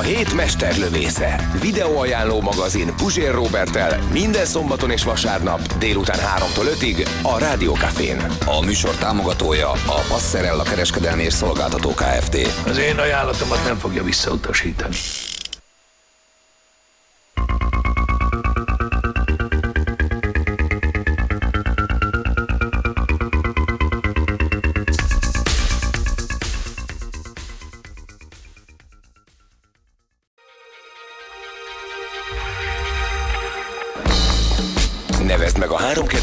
A hét mesterlövésze. Videóajánló magazin Puzsér Robertel minden szombaton és vasárnap délután 3-tól 5-ig a Rádiókafén. A műsor támogatója a Passerella kereskedelmi és szolgáltató Kft. Az én ajánlatomat nem fogja visszautasítani.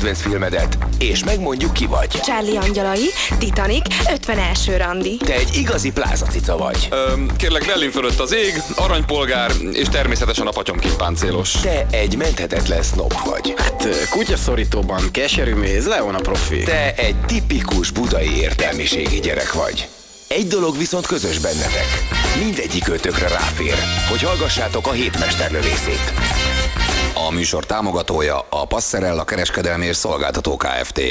Kedvenc filmedet, és megmondjuk ki vagy. Charlie Angyalai, Titanic, 51. randi. Te egy igazi plázacica vagy. Öm, kérlek, Berlin fölött az ég, aranypolgár, és természetesen a patyomként páncélos. Te egy menthetetlen snob vagy. Hát, kutyaszorítóban keserű méz, Leon a profi. Te egy tipikus budai értelmiségi gyerek vagy. Egy dolog viszont közös bennetek. Mindegyik ötökre ráfér, hogy hallgassátok a hétmesterlövészét. A műsor támogatója a Passerella kereskedelmi és szolgáltató Kft.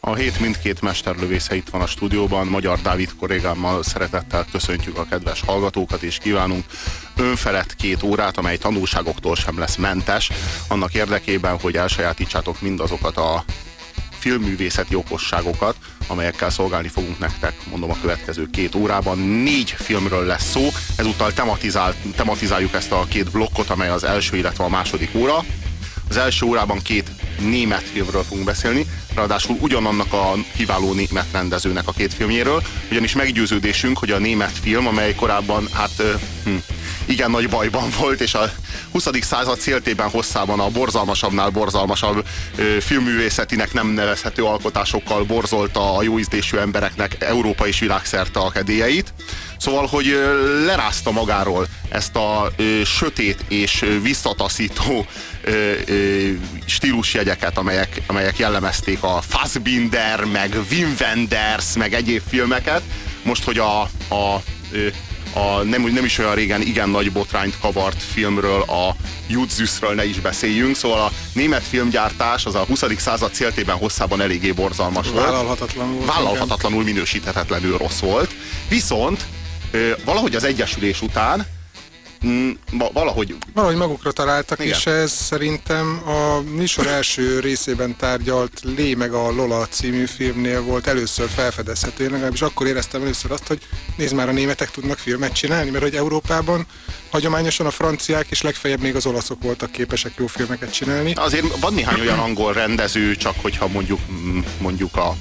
A hét mindkét mesterlövésze itt van a stúdióban. Magyar Dávid kollégámmal szeretettel köszöntjük a kedves hallgatókat, és kívánunk önfelett két órát, amely tanulságoktól sem lesz mentes, annak érdekében, hogy elsajátítsátok mindazokat a filmművészeti okosságokat, amelyekkel szolgálni fogunk nektek, mondom a következő két órában. Négy filmről lesz szó, ezúttal tematizál, tematizáljuk ezt a két blokkot, amely az első, illetve a második óra. Az első órában két német filmről fogunk beszélni, ráadásul ugyanannak a kiváló német rendezőnek a két filmjéről, ugyanis meggyőződésünk, hogy a német film, amely korábban hát hm, igen nagy bajban volt, és a 20. század széltében hosszában a borzalmasabbnál borzalmasabb ö, filmművészetinek nem nevezhető alkotásokkal borzolta a jóízlésű embereknek Európa és világszerte a kedélyeit. Szóval, hogy lerázta magáról ezt a ö, sötét és visszataszító stílusjegyeket, amelyek, amelyek jellemezték a Fassbinder, meg Wim Wenders, meg egyéb filmeket. Most, hogy a, a a nem, nem is olyan régen igen nagy botrányt kavart filmről, a Judzüszről ne is beszéljünk, szóval a német filmgyártás az a 20. század céltében hosszában eléggé borzalmas volt. Vállalhatatlanul. Vállalhatatlanul minősíthetetlenül rossz volt. Viszont valahogy az Egyesülés után valahogy... Valahogy magukra találtak, Igen. és ez szerintem a műsor első részében tárgyalt Lé meg a Lola című filmnél volt először felfedezhető. Én legalábbis akkor éreztem először azt, hogy nézd már, a németek tudnak filmet csinálni, mert hogy Európában hagyományosan a franciák és legfeljebb még az olaszok voltak képesek jó filmeket csinálni. Azért van néhány olyan angol rendező, csak hogyha mondjuk, mondjuk a,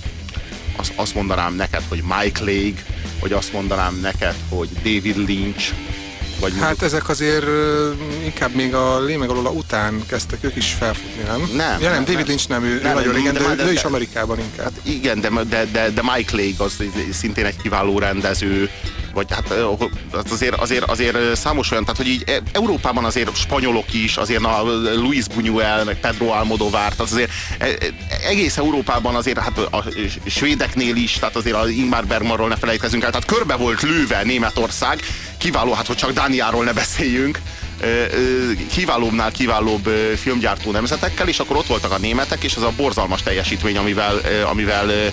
azt, azt mondanám neked, hogy Mike Leigh, vagy azt mondanám neked, hogy David Lynch, vagy mondjuk... Hát ezek azért inkább még a Lé meg a Lola után kezdtek ők is felfutni, nem? Nem. Ja, nem, David Lynch nem, ő, nem, ő nagyon régen, de, de, de, ő is Amerikában inkább. Hát igen, de, de, de, de Mike Leigh az szintén egy kiváló rendező, vagy hát azért, azért, azért számos olyan, tehát hogy így e, Európában azért spanyolok is, azért a Luis Buñuel, meg Pedro Almodovar, tehát azért e, e, egész Európában azért hát a svédeknél is, tehát azért a Ingmar Bergmanról ne felejtkezünk el, tehát körbe volt lőve Németország, kiváló, hát hogy csak Dániáról ne beszéljünk, kiválóbbnál kiválóbb filmgyártó nemzetekkel, és akkor ott voltak a németek, és ez a borzalmas teljesítmény, amivel, amivel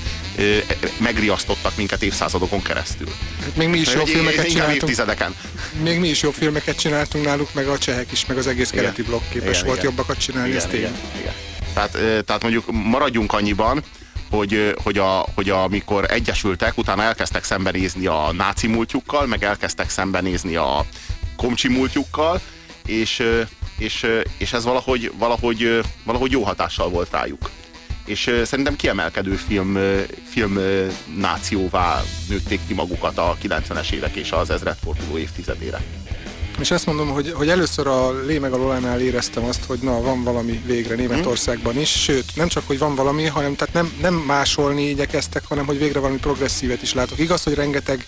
megriasztottak minket évszázadokon keresztül. Hát még mi is jó filmeket csináltunk. Évtizedeken. Még mi is jó filmeket csináltunk náluk, meg a csehek is, meg az egész keleti blokk képes igen, volt igen. jobbakat csinálni, igen, ezt igen, igen. Tehát, tehát mondjuk maradjunk annyiban, hogy, hogy, a, hogy amikor egyesültek, utána elkezdtek szembenézni a náci múltjukkal, meg elkezdtek szembenézni a komcsi múltjukkal, és, és, és ez valahogy, valahogy, valahogy jó hatással volt rájuk. És szerintem kiemelkedő film, film nációvá nőtték ki magukat a 90-es évek és az ezredforduló évtizedére. És ezt mondom, hogy, hogy először a Lé meg a Lolánál éreztem azt, hogy na, van valami végre Németországban is, sőt, nem csak, hogy van valami, hanem tehát nem, nem másolni igyekeztek, hanem hogy végre valami progresszívet is látok. Igaz, hogy rengeteg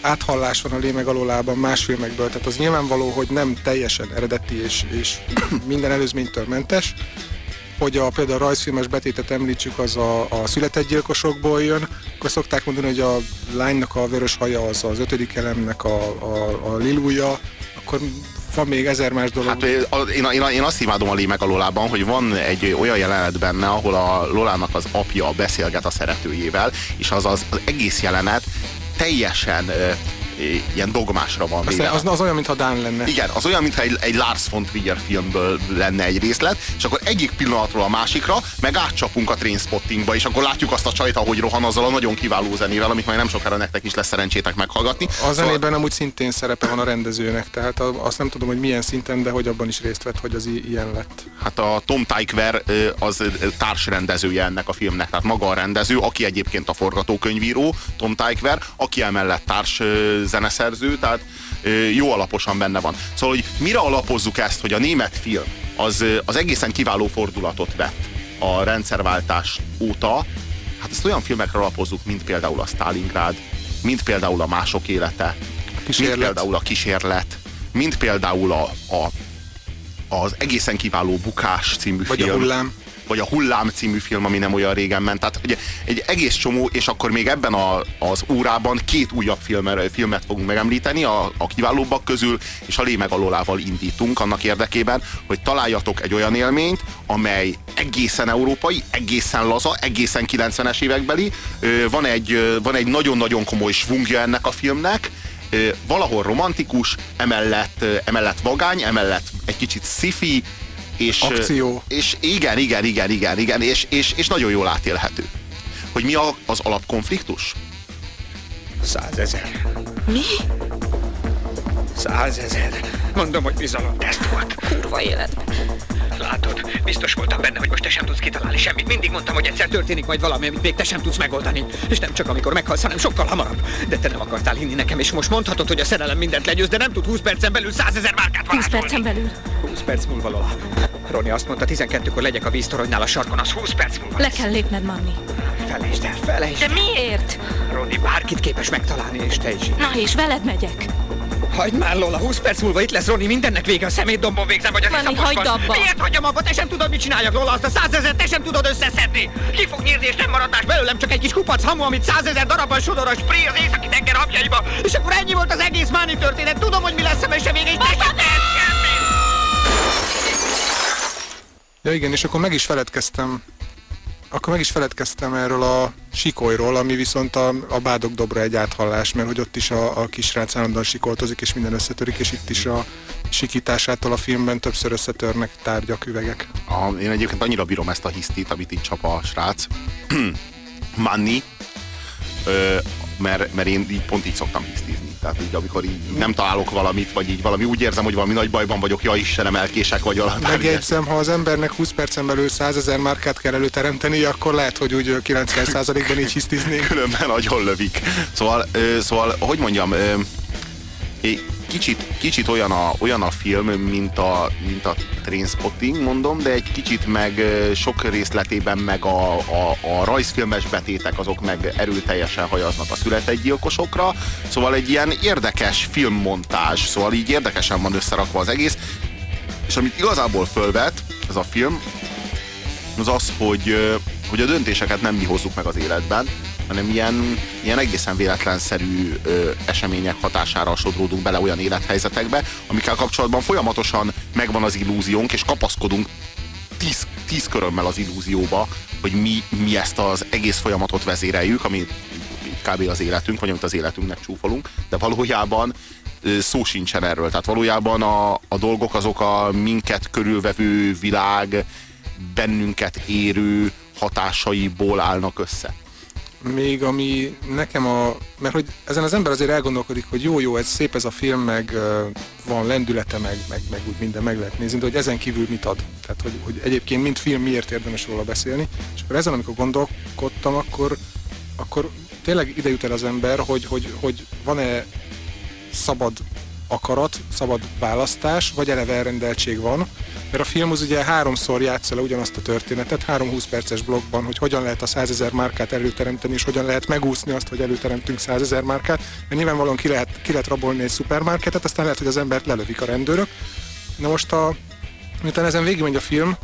áthallás van a Lé meg a Lolában más filmekből, tehát az nyilvánvaló, hogy nem teljesen eredeti és, és minden előzménytől mentes, hogy a, például a rajzfilmes betétet említsük, az a, a született gyilkosokból jön, akkor szokták mondani, hogy a lánynak a vörös haja az az ötödik elemnek a, a, a lilúja, akkor van még ezer más dolog. Hát én, én, én azt imádom a Lé a hogy van egy olyan jelenet benne, ahol a Lolának az apja beszélget a szeretőjével, és az az, az egész jelenet teljesen ilyen dogmásra van véve. Az, az olyan, mintha Dán lenne. Igen, az olyan, mintha egy, egy Lars von Trier filmből lenne egy részlet, és akkor egyik pillanatról a másikra, meg átcsapunk a Trainspottingba, és akkor látjuk azt a csajt, ahogy rohan azzal a nagyon kiváló zenével, amit majd nem sokára nektek is lesz szerencsétek meghallgatni. A szóval- zenében szóval... amúgy szintén szerepe van a rendezőnek, tehát azt nem tudom, hogy milyen szinten, de hogy abban is részt vett, hogy az ilyen lett. Hát a Tom Tykwer az társrendezője ennek a filmnek, tehát maga a rendező, aki egyébként a forgatókönyvíró, Tom Tykwer, aki emellett társ zeneszerző, tehát jó alaposan benne van. Szóval, hogy mire alapozzuk ezt, hogy a német film az, az egészen kiváló fordulatot vett a rendszerváltás óta, hát ezt olyan filmekre alapozzuk, mint például a Stalingrád, mint például a Mások élete, a mint például a Kísérlet, mint például a, a, az egészen kiváló Bukás című Vagy film. a hullám vagy a Hullám című film, ami nem olyan régen ment. Tehát ugye egy egész csomó, és akkor még ebben a, az órában két újabb filmer, filmet fogunk megemlíteni, a, a kiválóbbak közül, és a Lé meg indítunk annak érdekében, hogy találjatok egy olyan élményt, amely egészen európai, egészen laza, egészen 90-es évekbeli. Van egy, van egy nagyon-nagyon komoly svungja ennek a filmnek, valahol romantikus, emellett, emellett vagány, emellett egy kicsit sci és, Akció. És igen, igen, igen, igen, igen, és, és, és nagyon jól átélhető. Hogy mi a, az alapkonfliktus? Százezer. Mi? Százezer. Mondom, hogy bizalomteszt volt. Kurva életben. Látod, biztos voltam benne, hogy most te sem tudsz kitalálni semmit. Mindig mondtam, hogy egyszer történik majd valami, amit még te sem tudsz megoldani. És nem csak amikor meghalsz, hanem sokkal hamarabb. De te nem akartál hinni nekem, és most mondhatod, hogy a szerelem mindent legyőz, de nem tud 20 percen belül 100 ezer márkát 20 percen belül? 20 perc múlva, Lola. Roni azt mondta, 12-kor legyek a víztoronynál a sarkon, az 20 perc múlva Le kell lépned, Manni. Felejtsd el, felejtsd De miért? Roni bárkit képes megtalálni, és te is. Na és veled megyek. Hagyd már, Lola, 20 perc múlva itt lesz Roni, mindennek vége, a szemétdombon végzem, vagy a Manni, hagyd abba! Miért hagyjam abba? Te sem tudod, mit csináljak, Lola, azt a százezer te sem tudod összeszedni! Ki fog nyírni, és nem maradás belőlem csak egy kis kupac hamu, amit százezer darabban sodor a spré az északi tenger apjaiba, és akkor ennyi volt az egész Máni történet. Tudom, hogy mi lesz a mese vége, és te sem Ja igen, és akkor meg is feledkeztem akkor meg is feledkeztem erről a sikolyról, ami viszont a, a bádok dobra egy áthallás, mert hogy ott is a, a kisrác állandóan sikoltozik, és minden összetörik, és itt is a sikításától a filmben többször összetörnek tárgyak, üvegek. A, én egyébként annyira bírom ezt a hisztit, amit itt csap a srác. Manni, mert, mert én így pont így szoktam hisztizni. Tehát így, amikor így nem találok valamit, vagy így valami úgy érzem, hogy valami nagy bajban vagyok, ja Istenem, elkések vagy valami. Megjegyzem, ha az embernek 20 percen belül 100 ezer márkát kell előteremteni, akkor lehet, hogy úgy 90%-ban így hisztiznénk. Különben nagyon lövik. Szóval, szóval hogy mondjam, kicsit, kicsit olyan, a, olyan a film, mint a, mint a Trainspotting, mondom, de egy kicsit meg sok részletében meg a, a, a rajzfilmes betétek azok meg erőteljesen hajaznak a születegygyilkosokra, szóval egy ilyen érdekes filmmontás, szóval így érdekesen van összerakva az egész, és amit igazából fölvet ez a film, az az, hogy, hogy a döntéseket nem mi hozzuk meg az életben, hanem ilyen, ilyen egészen véletlenszerű ö, események hatására sodródunk bele olyan élethelyzetekbe, amikkel kapcsolatban folyamatosan megvan az illúziónk, és kapaszkodunk tíz, tíz körömmel az illúzióba, hogy mi, mi ezt az egész folyamatot vezéreljük, ami kb. az életünk, vagy amit az életünknek csúfolunk, de valójában szó sincsen erről. Tehát valójában a, a dolgok azok a minket körülvevő világ bennünket érő hatásaiból állnak össze még ami nekem a... Mert hogy ezen az ember azért elgondolkodik, hogy jó-jó, ez szép ez a film, meg van lendülete, meg, meg, meg úgy minden meg lehet nézni, de hogy ezen kívül mit ad? Tehát, hogy, hogy egyébként mint film miért érdemes róla beszélni. És akkor ezen, amikor gondolkodtam, akkor, akkor tényleg ide jut el az ember, hogy, hogy, hogy van-e szabad akarat, szabad választás, vagy eleve elrendeltség van, mert a film az ugye háromszor játsza le ugyanazt a történetet, három 20 perces blogban, hogy hogyan lehet a 100 ezer márkát előteremteni, és hogyan lehet megúszni azt, hogy előteremtünk 100 ezer márkát, mert nyilvánvalóan ki lehet, ki lehet rabolni egy szupermarketet, aztán lehet, hogy az embert lelövik a rendőrök. Na most a, miután ezen végigmegy a film,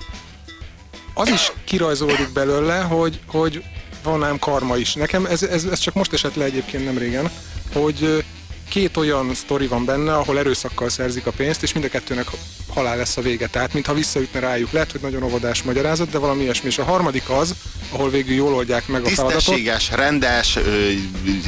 az is kirajzolódik belőle, hogy, hogy van ám karma is. Nekem ez, ez, ez csak most esett le egyébként nem régen, hogy két olyan sztori van benne, ahol erőszakkal szerzik a pénzt, és mind a kettőnek halál lesz a vége. Tehát, mintha visszaütne rájuk. Lehet, hogy nagyon óvodás magyarázat, de valami ilyesmi. És a harmadik az, ahol végül jól oldják meg a feladatot. Tisztességes, rendes ö,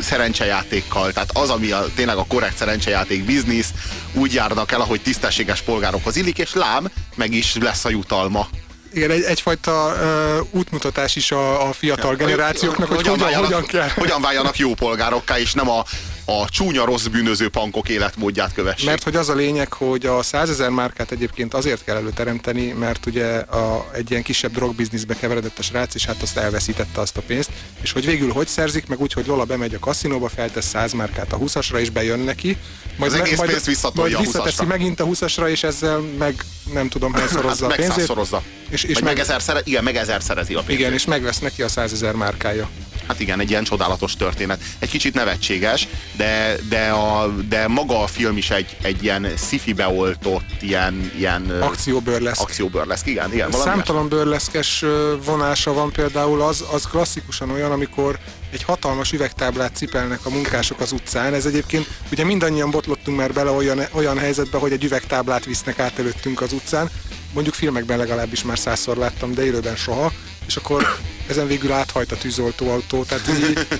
szerencsejátékkal, tehát az, ami a, tényleg a korrekt szerencsejáték biznisz, úgy járnak el, ahogy tisztességes polgárokhoz illik, és lám, meg is lesz a jutalma. Igen, egy, egyfajta uh, útmutatás is a, a fiatal ja, generációknak, hogy, hogy hogyan, váljanak, hogyan kell. Hogyan váljanak jó polgárokká, és nem a, a csúnya rossz bűnöző pankok életmódját kövessék. Mert hogy az a lényeg, hogy a százezer márkát egyébként azért kell előteremteni, mert ugye a, egy ilyen kisebb drogbizniszbe keveredett a srác, és hát azt elveszítette azt a pénzt, és hogy végül hogy szerzik, meg úgy, hogy Lola bemegy a kaszinóba, feltesz száz márkát a 20-asra, és bejön neki, majd, az egész majd, majd visszateszi megint a 20-asra, és ezzel meg nem tudom, hányszorozza hát, a pénzét. És, és meg, meg, ezer szere, igen, meg ezer szerezi a pénzét. Igen, és megvesz neki a százezer márkája. Hát igen, egy ilyen csodálatos történet. Egy kicsit nevetséges, de, de, a, de maga a film is egy, egy ilyen sci beoltott, ilyen, ilyen akcióbőrleszk. Akcióbőrleszk, igen. igen Számtalan bőrleszkes vonása van például, az, az klasszikusan olyan, amikor egy hatalmas üvegtáblát cipelnek a munkások az utcán. Ez egyébként, ugye mindannyian botlottunk már bele olyan, olyan helyzetbe, hogy egy üvegtáblát visznek át előttünk az utcán. Mondjuk filmekben legalábbis már százszor láttam, de élőben soha. És akkor ezen végül áthajt a tűzoltóautó. Tehát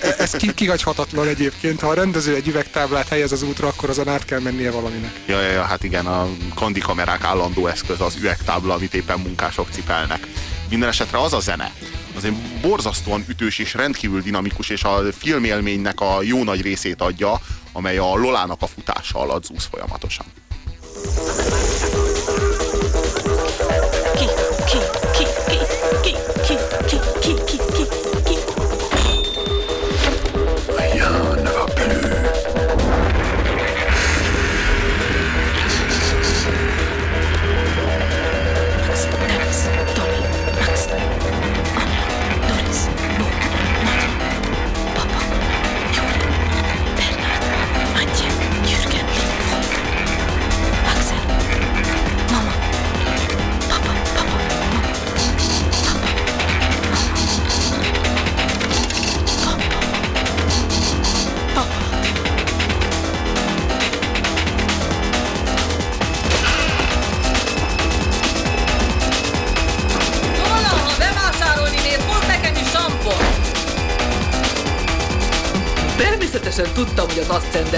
e- ez ki, kihagyhatatlan egyébként. Ha a rendező egy üvegtáblát helyez az útra, akkor azon át kell mennie valaminek. Ja, ja, ja hát igen, a kandi kamerák állandó eszköz az üvegtábla, amit éppen munkások cipelnek. Minden esetre az a zene, az egy borzasztóan ütős és rendkívül dinamikus, és a filmélménynek a jó nagy részét adja, amely a Lolának a futása alatt zúz folyamatosan.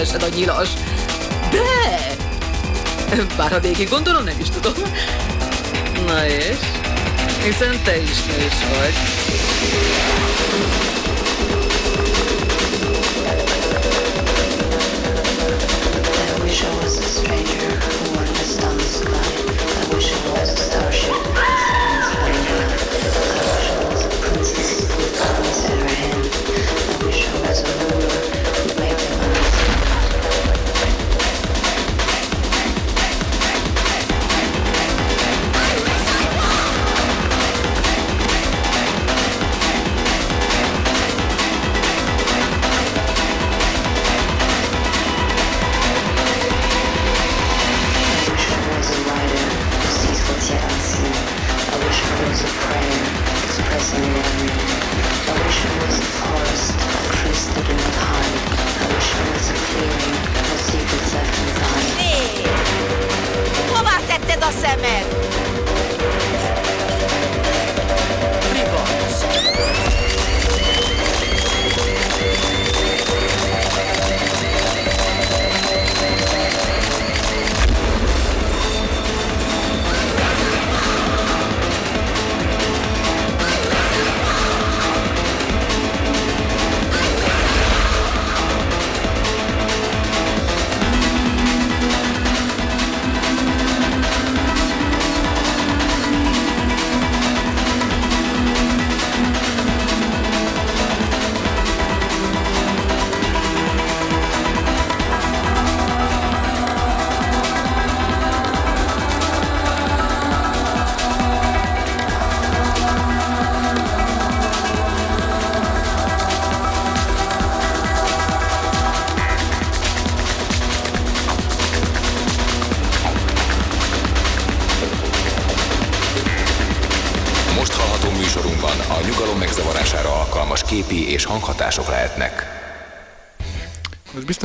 Aszcendesen a nyilas. De! Bár ha végig gondolom, nem is tudom. Na és? Hiszen te is nős vagy. I wish I was a stranger who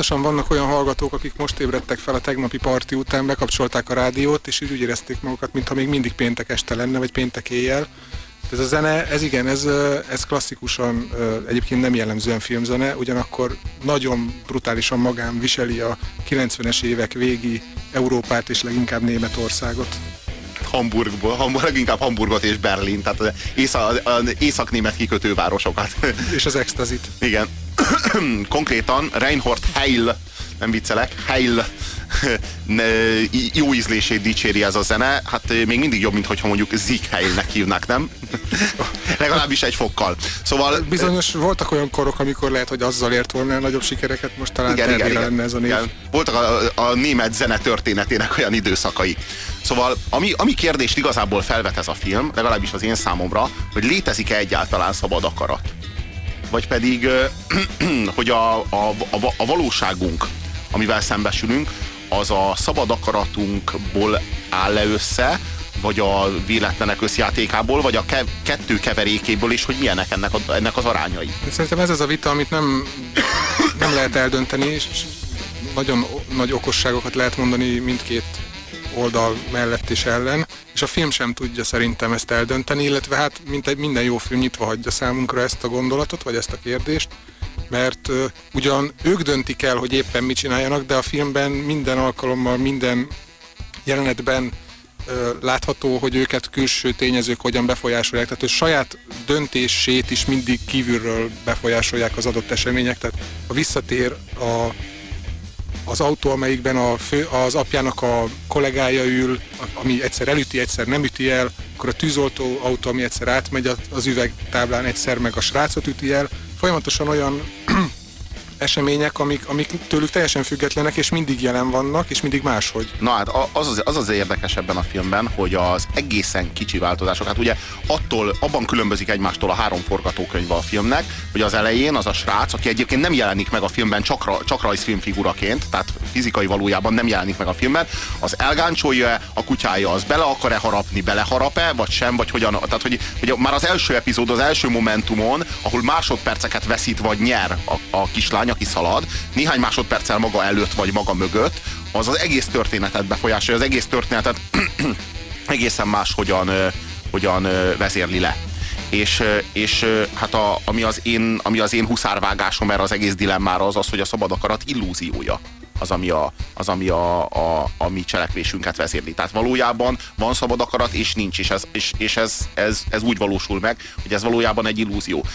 biztosan vannak olyan hallgatók, akik most ébredtek fel a tegnapi parti után, bekapcsolták a rádiót, és úgy érezték magukat, mintha még mindig péntek este lenne, vagy péntek éjjel. Ez a zene, ez igen, ez, ez klasszikusan, egyébként nem jellemzően filmzene, ugyanakkor nagyon brutálisan magán viseli a 90-es évek végi Európát és leginkább Németországot. Hamburgból, Hamburg, leginkább Hamburgot és Berlin, tehát az észak-német kikötővárosokat. És az extazit. Igen. Konkrétan Reinhold Heil, nem viccelek, Heil jó ízlését dicséri ez a zene, hát még mindig jobb, mint hogyha mondjuk Heilnek hívnák, nem? Legalábbis egy fokkal. Szóval... Bizonyos voltak olyan korok, amikor lehet, hogy azzal ért volna a nagyobb sikereket, most talán igen, igen, igen. lenne ez a név. Igen. Voltak a, a német zene történetének olyan időszakai. Szóval ami, ami kérdést igazából felvet ez a film, legalábbis az én számomra, hogy létezik-e egyáltalán szabad akarat? Vagy pedig, hogy a, a, a, a valóságunk, amivel szembesülünk, az a szabad akaratunkból áll le össze, vagy a véletlenek összjátékából, vagy a ke- kettő keverékéből is, hogy milyenek ennek, a, ennek az arányai. Szerintem ez az a vita, amit nem, nem lehet eldönteni, és nagyon nagy okosságokat lehet mondani mindkét oldal mellett és ellen, és a film sem tudja szerintem ezt eldönteni, illetve hát mint egy minden jó film nyitva hagyja számunkra ezt a gondolatot, vagy ezt a kérdést, mert uh, ugyan ők döntik el, hogy éppen mit csináljanak, de a filmben minden alkalommal, minden jelenetben látható, hogy őket külső tényezők hogyan befolyásolják, tehát hogy saját döntését is mindig kívülről befolyásolják az adott események, tehát a visszatér a az autó, amelyikben a fő, az apjának a kollégája ül, ami egyszer elüti, egyszer nem üti el, akkor a tűzoltó autó, ami egyszer átmegy az üvegtáblán, egyszer meg a srácot üti el. Folyamatosan olyan események, amik, amik tőlük teljesen függetlenek, és mindig jelen vannak, és mindig máshogy. Na hát az az, az, az érdekes ebben a filmben, hogy az egészen kicsi változások, hát ugye attól, abban különbözik egymástól a három forgatókönyve a filmnek, hogy az elején az a srác, aki egyébként nem jelenik meg a filmben csak, csak rajzfilmfiguraként, tehát fizikai valójában nem jelenik meg a filmben, az elgáncsolja a kutyája, az bele akar-e harapni, beleharap-e, vagy sem, vagy hogyan, tehát hogy, hogy már az első epizód, az első momentumon, ahol másodperceket veszít vagy nyer a, a kislány, lány, aki szalad, néhány másodperccel maga előtt vagy maga mögött, az az egész történetet befolyásolja, az egész történetet egészen más hogyan, hogyan vezérli le. És, és hát a, ami, az én, ami az én huszárvágásom erre az egész dilemmára az az, hogy a szabad akarat illúziója az, ami a, az, ami a, a, a mi cselekvésünket vezérli. Tehát valójában van szabad akarat, és nincs, és, ez, és, és ez, ez, ez úgy valósul meg, hogy ez valójában egy illúzió.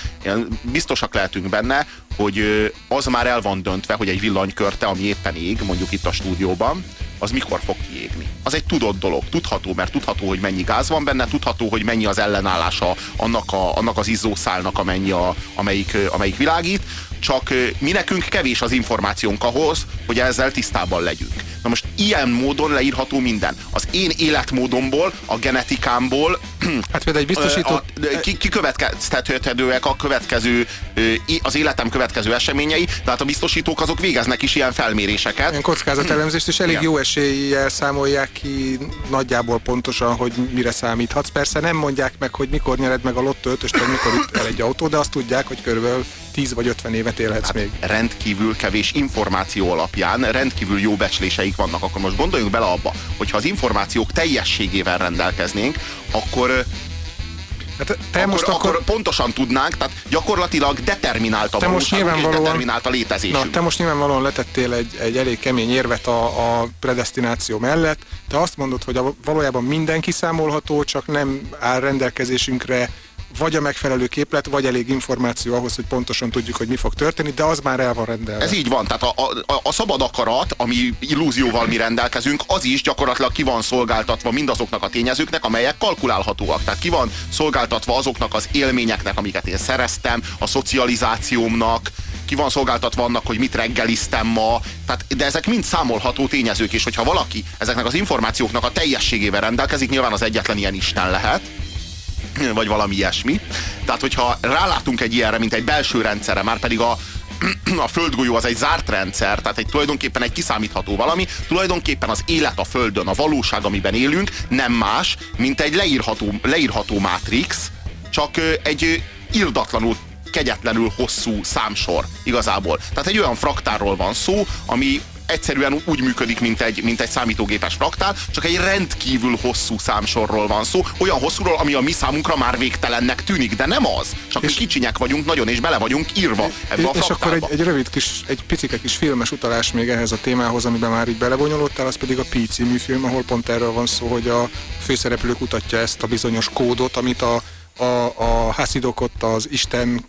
Biztosak lehetünk benne, hogy az már el van döntve, hogy egy villanykörte, ami éppen ég, mondjuk itt a stúdióban, az mikor fog kiégni. Az egy tudott dolog, tudható, mert tudható, hogy mennyi gáz van benne, tudható, hogy mennyi az ellenállása annak, a, annak az izzószálnak, amennyi a, amelyik, amelyik világít, csak mi nekünk kevés az információnk ahhoz, hogy ezzel tisztában legyünk. Na most ilyen módon leírható minden. Az én életmódomból, a genetikámból, hát például egy biztosító... ki, kikövetkeztethetőek a következő, az életem következő eseményei, tehát a biztosítók azok végeznek is ilyen felméréseket. Ilyen kockázatelemzést, és elég Igen. jó eséllyel számolják ki nagyjából pontosan, hogy mire számíthatsz. Persze nem mondják meg, hogy mikor nyered meg a lotto ötöst, vagy mikor itt el egy autó, de azt tudják, hogy körülbelül 10 vagy 50 évet élhetsz hát még. Rendkívül kevés információ alapján rendkívül jó becsléseik vannak. Akkor most gondoljunk bele abba, hogyha az információk teljességével rendelkeznénk, akkor Hát te akkor, most akkor, akkor pontosan tudnánk, tehát gyakorlatilag determinált a te most nyilvánvalóan, determinált a létezésünk. Na, te most nyilvánvalóan letettél egy, egy elég kemény érvet a, a predestináció mellett. Te azt mondod, hogy a, valójában mindenki számolható, csak nem áll rendelkezésünkre vagy a megfelelő képlet, vagy elég információ ahhoz, hogy pontosan tudjuk, hogy mi fog történni, de az már el van rendelve. Ez így van, tehát a, a, a szabad akarat, ami illúzióval mi rendelkezünk, az is gyakorlatilag ki van szolgáltatva mindazoknak a tényezőknek, amelyek kalkulálhatóak. Tehát ki van szolgáltatva azoknak az élményeknek, amiket én szereztem, a szocializációmnak, ki van szolgáltatva annak, hogy mit reggeliztem ma, tehát, de ezek mind számolható tényezők, és hogyha valaki ezeknek az információknak a teljességével rendelkezik, nyilván az egyetlen ilyen Isten lehet, vagy valami ilyesmi. Tehát, hogyha rálátunk egy ilyenre, mint egy belső rendszerre, már pedig a, a földgolyó az egy zárt rendszer, tehát egy tulajdonképpen egy kiszámítható valami, tulajdonképpen az élet a földön, a valóság, amiben élünk, nem más, mint egy leírható, leírható mátrix, csak egy irdatlanul kegyetlenül hosszú számsor igazából. Tehát egy olyan fraktárról van szó, ami egyszerűen úgy működik, mint egy, mint egy számítógépes fraktál, csak egy rendkívül hosszú számsorról van szó, olyan hosszúról, ami a mi számunkra már végtelennek tűnik, de nem az. Csak és, kicsinyek vagyunk nagyon, és bele vagyunk írva ebbe és, a És akkor egy, egy rövid kis, egy picike kis filmes utalás még ehhez a témához, amiben már így belebonyolódtál, az pedig a Pi című film, ahol pont erről van szó, hogy a főszereplő kutatja ezt a bizonyos kódot, amit a, a, a Hasidok ott az Isten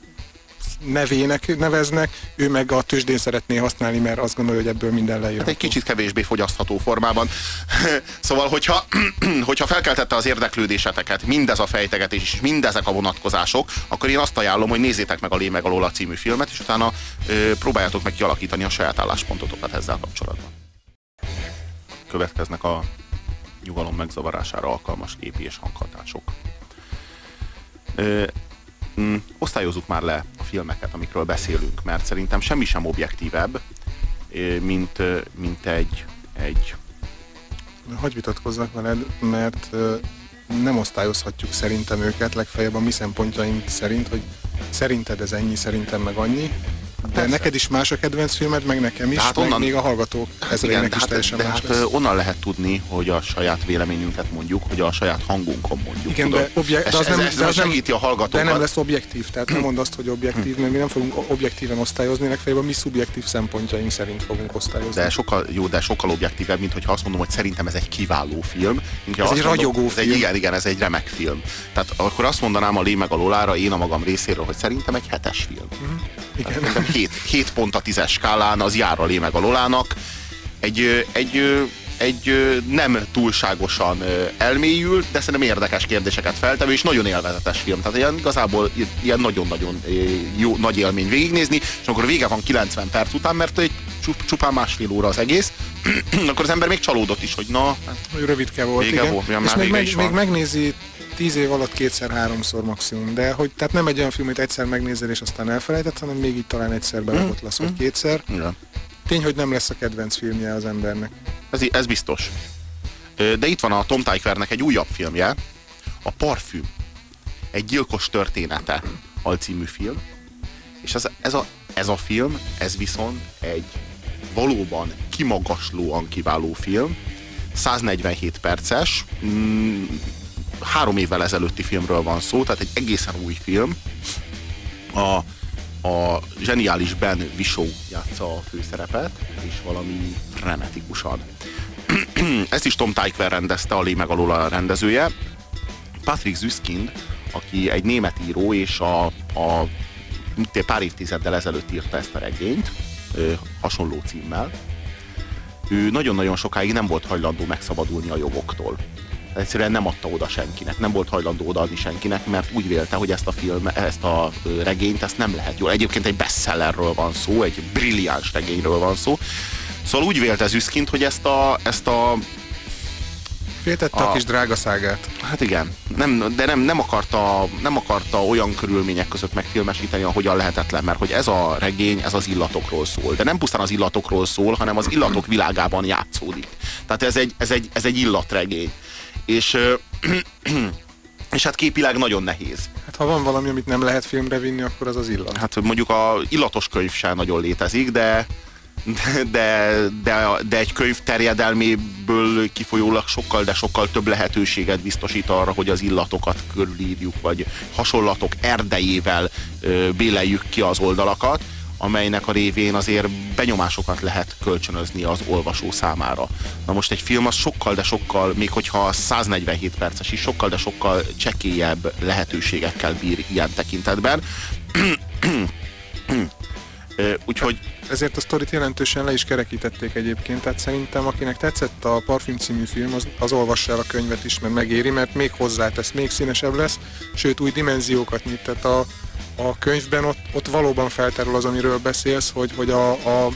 nevének neveznek, ő meg a tőzsdén szeretné használni, mert azt gondolja, hogy ebből minden lejön. Hát egy kicsit kevésbé fogyasztható formában. szóval, hogyha, hogyha felkeltette az érdeklődéseteket mindez a fejtegetés és mindezek a vonatkozások, akkor én azt ajánlom, hogy nézzétek meg a Lé meg a című filmet, és utána ö, próbáljátok meg kialakítani a saját álláspontotokat ezzel kapcsolatban. Következnek a nyugalom megzavarására alkalmas képi és hanghatások. Ö, mm, osztályozzuk már le a filmeket, amikről beszélünk, mert szerintem semmi sem objektívebb, mint, mint egy, egy... Hogy vitatkozzak veled, mert nem osztályozhatjuk szerintem őket, legfeljebb a mi szempontjaink szerint, hogy szerinted ez ennyi, szerintem meg annyi, de Persze. neked is más a kedvenc filmed, meg nekem is, hát onnan, meg még a hallgatók ezrelének is hát, teljesen de más hát lesz. onnan lehet tudni, hogy a saját véleményünket mondjuk, hogy a saját hangunkon mondjuk. Igen, de, objek- de az nem, ez, de az segíti a hallgatókat. De nem lesz objektív, tehát nem mondd azt, hogy objektív, mert mi nem fogunk objektíven osztályozni, legfeljebb a mi szubjektív szempontjaink szerint fogunk osztályozni. De sokkal, jó, de sokkal objektívebb, mint hogyha azt mondom, hogy szerintem ez egy kiváló film. Ez egy ragyogó mondom, film. Ez egy, igen, igen, ez egy remek film. Tehát akkor azt mondanám a Lé meg a Lolára, én a magam részéről, hogy szerintem egy hetes film. Uh-huh. Igen. 7, 7 pont a 10-es skálán az jár a lé meg a lolának. Egy, egy, egy nem túlságosan elmélyült, de szerintem érdekes kérdéseket feltevő, és nagyon élvezetes film. Tehát ilyen, igazából ilyen nagyon-nagyon jó, nagy élmény végignézni, és akkor vége van 90 perc után, mert egy csupán másfél óra az egész, akkor az ember még csalódott is, hogy na... Hát, rövidke volt, vége igen. Volt, és még, meg, még megnézi tíz év alatt kétszer-háromszor maximum, de hogy tehát nem egy olyan film, hogy egyszer megnézel és aztán elfelejtett, hanem még itt talán egyszer belebotlasz, mm. vagy kétszer. Igen. Tény, hogy nem lesz a kedvenc filmje az embernek. Ez, ez biztos. De itt van a Tom Tykwernek egy újabb filmje, a Parfüm. Egy gyilkos története alcímű film. És ez, ez, a, ez a film, ez viszont egy valóban kimagaslóan kiváló film, 147 perces, mm, három évvel ezelőtti filmről van szó, tehát egy egészen új film. A, a zseniális Ben Whishaw játsza a főszerepet, és valami frenetikusan. Ezt is Tom Tykwer rendezte, a Lé meg a rendezője. Patrick Züskind, aki egy német író, és a, a pár évtizeddel ezelőtt írta ezt a regényt, hasonló címmel. Ő nagyon-nagyon sokáig nem volt hajlandó megszabadulni a jogoktól egyszerűen nem adta oda senkinek, nem volt hajlandó odaadni senkinek, mert úgy vélte, hogy ezt a film, ezt a regényt, ezt nem lehet jól. Egyébként egy bestsellerről van szó, egy brilliáns regényről van szó. Szóval úgy vélte Züszkint, hogy ezt a, ezt a Féltette a, a kis drágaságát. Hát igen, nem, de nem, nem, akarta, nem akarta olyan körülmények között megfilmesíteni, ahogyan lehetetlen, mert hogy ez a regény, ez az illatokról szól. De nem pusztán az illatokról szól, hanem az illatok világában játszódik. Tehát ez egy, ez egy, ez egy illatregény és, és hát képileg nagyon nehéz. Hát ha van valami, amit nem lehet filmre vinni, akkor az az illat. Hát mondjuk a illatos könyv sem nagyon létezik, de de, de, de egy könyv terjedelméből kifolyólag sokkal, de sokkal több lehetőséget biztosít arra, hogy az illatokat körülírjuk, vagy hasonlatok erdejével béleljük ki az oldalakat amelynek a révén azért benyomásokat lehet kölcsönözni az olvasó számára. Na most egy film az sokkal, de sokkal, még hogyha 147 perces is, sokkal, de sokkal csekélyebb lehetőségekkel bír ilyen tekintetben. Úgyhogy ezért a sztorit jelentősen le is kerekítették egyébként, tehát szerintem akinek tetszett a Parfüm című film, az, az olvassa el a könyvet is, mert megéri, mert még hozzátesz, még színesebb lesz, sőt új dimenziókat nyit, tehát a, a könyvben ott, ott valóban felterül az, amiről beszélsz, hogy, hogy a, a,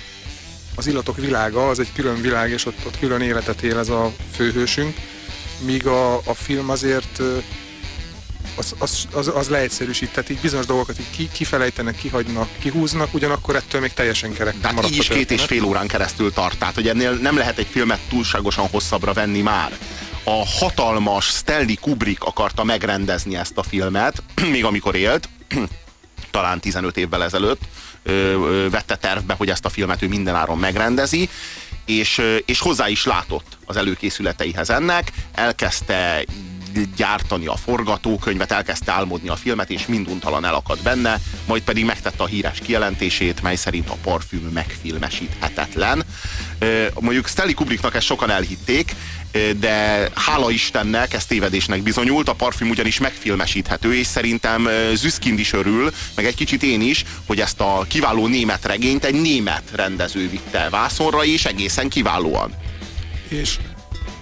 az illatok világa az egy külön világ, és ott, ott külön életet él ez a főhősünk, míg a, a film azért az, az, az, az leegyszerűsít, tehát így bizonyos dolgokat így ki, kifelejtenek, kihagynak, kihúznak, ugyanakkor ettől még teljesen kerek Tehát így is két és fél órán keresztül tart, tehát hogy ennél nem lehet egy filmet túlságosan hosszabbra venni már. A hatalmas Stanley Kubrick akarta megrendezni ezt a filmet, még amikor élt, talán 15 évvel ezelőtt vette tervbe, hogy ezt a filmet ő mindenáron megrendezi, és, és hozzá is látott az előkészületeihez ennek, elkezdte gyártani a forgatókönyvet, elkezdte álmodni a filmet, és minduntalan elakadt benne, majd pedig megtette a híres kijelentését, mely szerint a parfüm megfilmesíthetetlen. Mondjuk Stanley Kubricknak ezt sokan elhitték, de hála Istennek ez tévedésnek bizonyult, a parfüm ugyanis megfilmesíthető, és szerintem Züskind is örül, meg egy kicsit én is, hogy ezt a kiváló német regényt egy német rendező vitte vászonra, és egészen kiválóan. És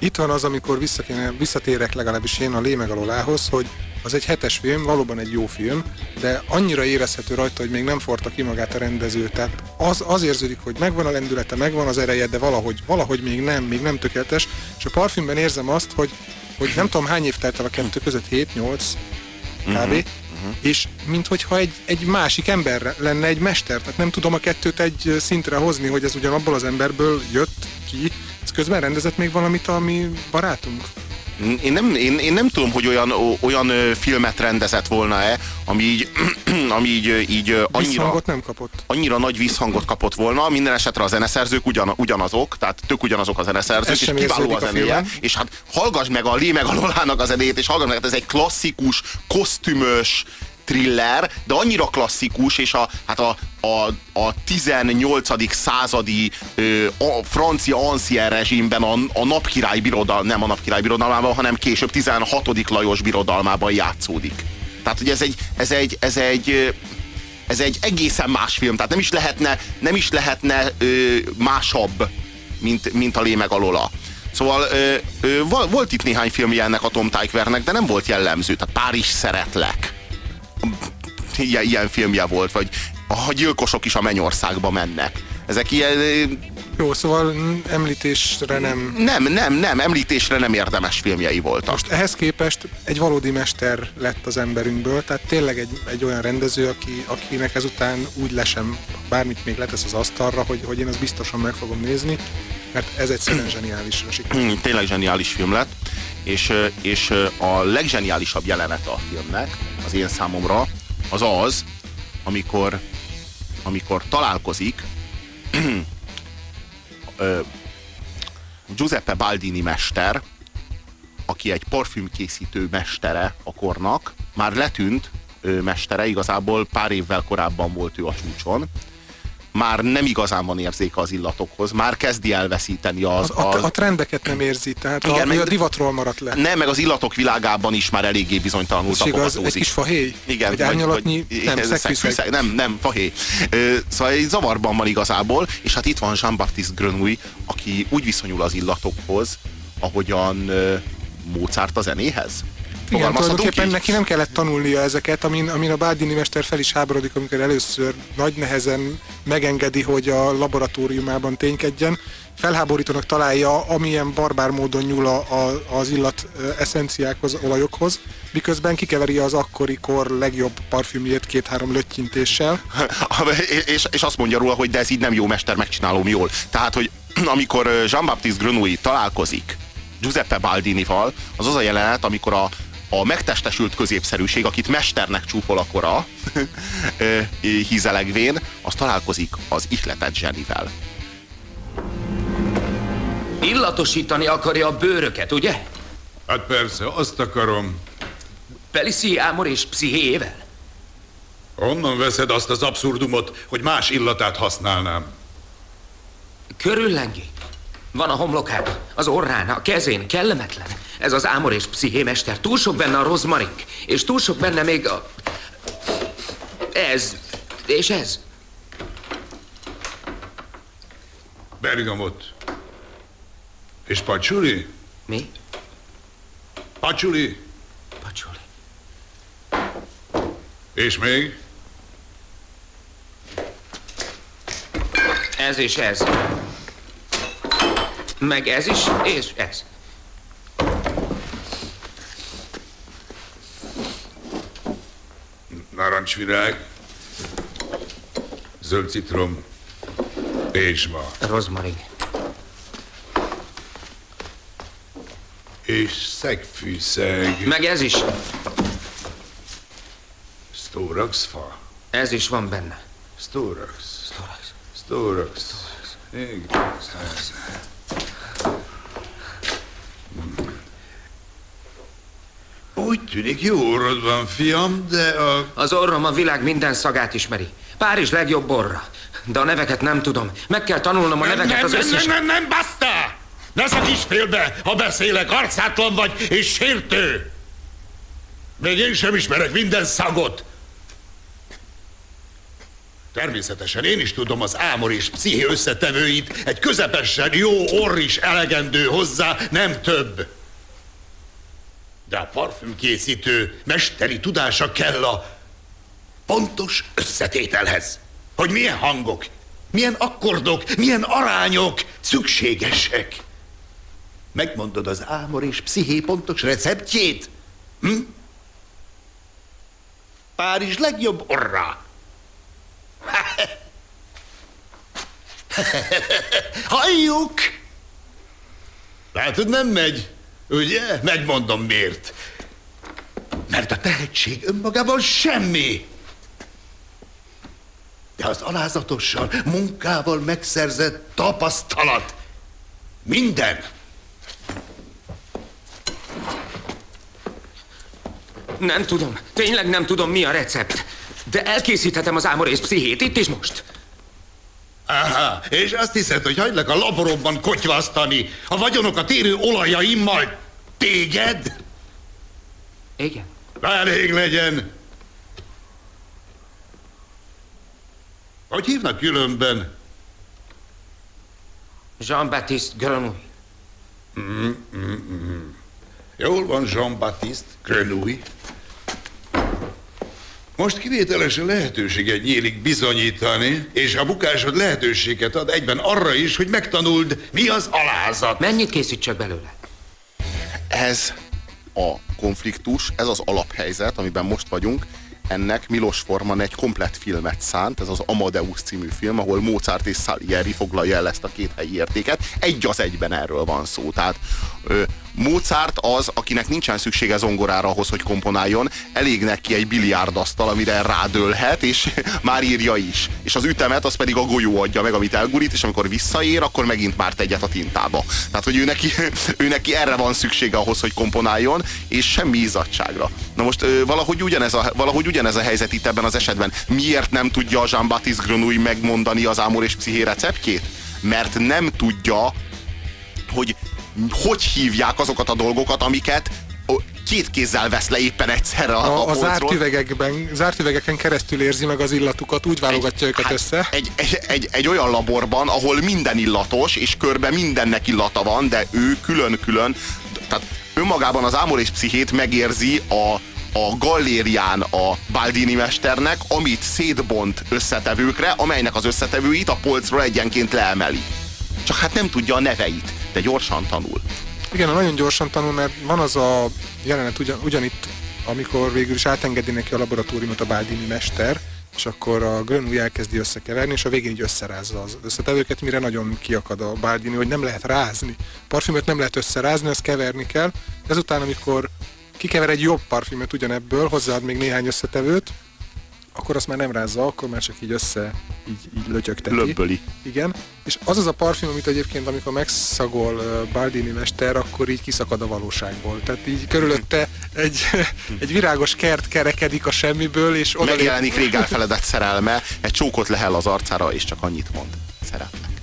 itt van az, amikor vissza kéne, visszatérek legalábbis én a Lé meg a Lolához, hogy az egy hetes film, valóban egy jó film, de annyira érezhető rajta, hogy még nem forta ki magát a rendező. Tehát az, az érződik, hogy megvan a lendülete, megvan az ereje, de valahogy, valahogy még nem, még nem tökéletes. És a parfümben érzem azt, hogy, hogy nem tudom hány év telt el a kettő között, 7-8 kb. Uh-huh. Uh-huh. És minthogyha egy, egy másik ember lenne egy mester, tehát nem tudom a kettőt egy szintre hozni, hogy ez ugyanabból az emberből jött ki, ez közben rendezett még valamit a mi barátunk? Én nem, én, én nem tudom, hogy olyan, olyan filmet rendezett volna-e, ami így, ami így, így annyira, nem kapott. annyira nagy visszhangot kapott volna. Minden esetre a zeneszerzők ugyan, ugyanazok, tehát tök ugyanazok a zeneszerzők, és kiváló a zenéje. A és hát hallgass meg a Lé meg a Lolának a zenét, és hallgass meg, hát ez egy klasszikus, kosztümös, thriller, de annyira klasszikus, és a, hát a, a, a 18. századi ö, a francia ancien rezsimben a, a napkirály birodal, nem a napkirály birodalmában, hanem később 16. Lajos birodalmában játszódik. Tehát, hogy ez egy, ez egy, ez egy ez egy egészen más film, tehát nem is lehetne, nem is lehetne ö, másabb, mint, mint a Lé meg a. Szóval ö, ö, volt itt néhány filmje ennek a Tom Tykwernek, de nem volt jellemző. Tehát Párizs szeretlek ilyen, ilyen filmje volt, vagy a gyilkosok is a mennyországba mennek. Ezek ilyen... Jó, szóval említésre nem... Nem, nem, nem, említésre nem érdemes filmjei voltak. Most ehhez képest egy valódi mester lett az emberünkből, tehát tényleg egy, egy olyan rendező, aki, akinek ezután úgy lesem bármit még letesz az asztalra, hogy, hogy én azt biztosan meg fogom nézni, mert ez egyszerűen zseniális siker. Tényleg zseniális film lett, és, és a leggeniálisabb jelenete a filmnek, az én számomra, az az, amikor, amikor találkozik Giuseppe Baldini mester, aki egy parfümkészítő mestere a kornak, már letűnt mestere, igazából pár évvel korábban volt ő a csúcson, már nem igazán van érzéke az illatokhoz, már kezdi elveszíteni az... A, a, a trendeket nem érzi, tehát igen, a, meg, a divatról maradt le. Nem, meg az illatok világában is már eléggé bizonytalanult az egy kis fahéj? Igen. Egy árnyalatnyi, nem, szegfűszeg. Nem, nem, fahéj. Szóval egy zavarban van igazából, és hát itt van Jean-Baptiste Grenouille, aki úgy viszonyul az illatokhoz, ahogyan Mozart a zenéhez. Igen, tulajdonképpen neki nem kellett tanulnia ezeket, amin, amin a Bádini mester fel is háborodik, amikor először nagy nehezen megengedi, hogy a laboratóriumában ténykedjen. Felháborítónak találja, amilyen barbár módon nyúl a, a, az illat eszenciákhoz, olajokhoz, miközben kikeveri az akkori kor legjobb parfümjét két-három löttyintéssel. és, és azt mondja róla, hogy de ez így nem jó mester, megcsinálom jól. Tehát, hogy amikor Jean-Baptiste Grenouille találkozik Giuseppe Baldinival, az az a jelenet, amikor a, a megtestesült középszerűség, akit mesternek csúfol a kora, hízelegvén, az találkozik az ihletett zsenivel. Illatosítani akarja a bőröket, ugye? Hát persze, azt akarom. Peliciámor és pszichéjével? Honnan veszed azt az abszurdumot, hogy más illatát használnám? Körüllengi. Van a homlokán, az orrán, a kezén, kellemetlen. Ez az ámor és pszichémester. Túl sok benne a rozmarink, és túl sok benne még a... Ez, és ez. Bergamot. És pacsuli? Mi? Pacsuli. Pacsuli. És még? Ez és ez. Meg ez is, és ez. Narancsvirág, zöld citrom, pézsma. Rozmarin. És szegfűszeg. Meg ez is. Storax fa. Ez is van benne. Storax. Storax. Storax. Igen. Úgy tűnik, jó orrod van, fiam, de a... Az orrom a világ minden szagát ismeri. Párizs legjobb orra. De a neveket nem tudom. Meg kell tanulnom a neveket nem, az nem, összes... Nem, nem, nem, basta! Ne szakíts félbe, ha beszélek, arcátlan vagy és sértő! Még én sem ismerek minden szagot. Természetesen én is tudom az ámor és psziché összetevőit, egy közepesen jó orr is elegendő hozzá, nem több. De a parfümkészítő mesteri tudása kell a pontos összetételhez. Hogy milyen hangok, milyen akkordok, milyen arányok szükségesek. Megmondod az ámor és psziché pontos receptjét? Hm? Párizs legjobb orra. Halljuk! Látod, nem megy. Ugye? Megmondom miért. Mert a tehetség önmagában semmi. De az alázatossal, munkával megszerzett tapasztalat minden. Nem tudom. Tényleg nem tudom, mi a recept. De elkészíthetem az ámor és pszichét itt és most. Aha, és azt hiszed, hogy hagylak a laboromban kotyvasztani a vagyonokat érő olajaimmal téged? Igen. Elég legyen. Hogy hívnak különben? Jean-Baptiste Grenouille. Mm, mm, mm. Jól van, Jean-Baptiste Grenouille. Most kivételesen lehetőséget nyílik bizonyítani, és a bukásod lehetőséget ad egyben arra is, hogy megtanuld, mi az alázat. Mennyit készítsek belőle? Ez a konfliktus, ez az alaphelyzet, amiben most vagyunk, ennek Milos Forman egy komplett filmet szánt, ez az Amadeus című film, ahol Mozart és Salieri foglalja el ezt a két helyi értéket. Egy az egyben erről van szó. Tehát ö, Mozart az, akinek nincsen szüksége zongorára ahhoz, hogy komponáljon, elég neki egy biliárdasztal, amire rádőlhet, és már írja is. És az ütemet az pedig a golyó adja meg, amit elgurít, és amikor visszaér, akkor megint már egyet a tintába. Tehát, hogy ő neki, ő neki erre van szüksége ahhoz, hogy komponáljon, és semmi izzadságra. Na most valahogy, ugyanez a, valahogy ugyanez a helyzet itt ebben az esetben. Miért nem tudja Jean-Baptiste Grenouille megmondani az Ámor és Psziché receptjét? Mert nem tudja, hogy hogy hívják azokat a dolgokat, amiket két kézzel vesz le éppen egyszerre a, a, a, a zárt, üvegekben, zárt üvegeken keresztül érzi meg az illatukat, úgy válogatja egy, őket hát össze. Egy, egy, egy, egy olyan laborban, ahol minden illatos, és körbe mindennek illata van, de ő külön-külön, tehát önmagában az ámor és pszichét megérzi a, a gallérián a Baldini mesternek, amit szétbont összetevőkre, amelynek az összetevőit a polcról egyenként leemeli. Csak hát nem tudja a neveit, de gyorsan tanul. Igen, nagyon gyorsan tanul, mert van az a jelenet ugyan, ugyanitt, amikor végül is átengedi neki a laboratóriumot a Baldini mester, és akkor a Grenouille elkezdi összekeverni, és a végén így összerázza az összetevőket, mire nagyon kiakad a Baldini, hogy nem lehet rázni. Parfümöt nem lehet összerázni, ezt keverni kell. Ezután, amikor kikever egy jobb parfümöt ugyanebből, hozzáad még néhány összetevőt, akkor azt már nem rázza, akkor már csak így össze, így, így lötyögteti. Löbböli. Igen. És az az a parfüm, amit egyébként, amikor megszagol Baldini mester, akkor így kiszakad a valóságból. Tehát így körülötte egy, egy virágos kert kerekedik a semmiből, és oda Megjelenik rég elfeledett szerelme, egy csókot lehel az arcára, és csak annyit mond. Szeretlek.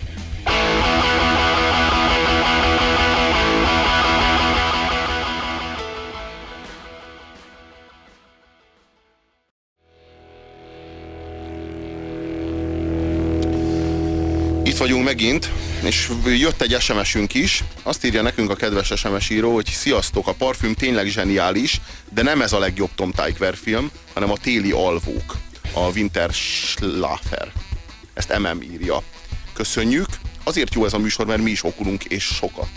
Itt vagyunk megint, és jött egy SMS-ünk is. Azt írja nekünk a kedves SMS író, hogy sziasztok, a parfüm tényleg zseniális, de nem ez a legjobb Tom Tykwer film, hanem a Téli Alvók, a Winter Schlafer. Ezt MM írja. Köszönjük. Azért jó ez a műsor, mert mi is okulunk, és sokat.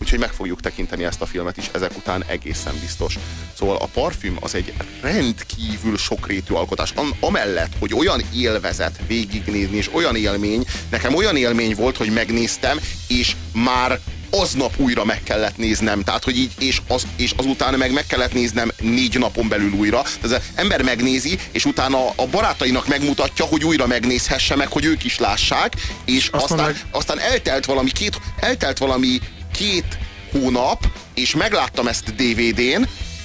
Úgyhogy meg fogjuk tekinteni ezt a filmet is ezek után egészen biztos. Szóval a parfüm az egy rendkívül sokrétű alkotás. Am- amellett, hogy olyan élvezet végignézni, és olyan élmény, nekem olyan élmény volt, hogy megnéztem, és már aznap újra meg kellett néznem, tehát hogy így, és, az, és azután meg meg kellett néznem négy napon belül újra. Tehát az ember megnézi, és utána a barátainak megmutatja, hogy újra megnézhesse meg, hogy ők is lássák, és Azt aztán, meg... aztán eltelt valami két, eltelt valami két hónap, és megláttam ezt DVD-n,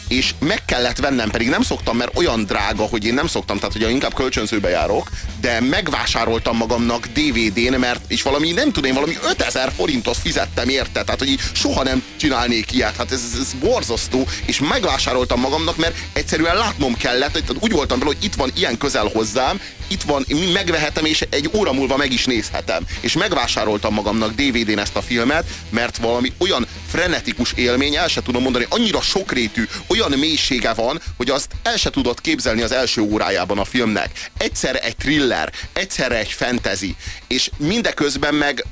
és meg kellett vennem, pedig nem szoktam, mert olyan drága, hogy én nem szoktam, tehát hogy inkább kölcsönzőbe járok, de megvásároltam magamnak DVD-n, mert és valami, nem tudom, én valami 5000 forintot fizettem érte, tehát hogy soha nem csinálnék ilyet, hát ez, ez borzasztó, és megvásároltam magamnak, mert egyszerűen látnom kellett, tehát úgy voltam vele, hogy itt van ilyen közel hozzám, itt van, megvehetem, és egy óra múlva meg is nézhetem. És megvásároltam magamnak DVD-n ezt a filmet, mert valami olyan frenetikus élmény, el se tudom mondani, annyira sokrétű, olyan mélysége van, hogy azt el se tudod képzelni az első órájában a filmnek. Egyszerre egy thriller, egyszerre egy fantasy, és mindeközben meg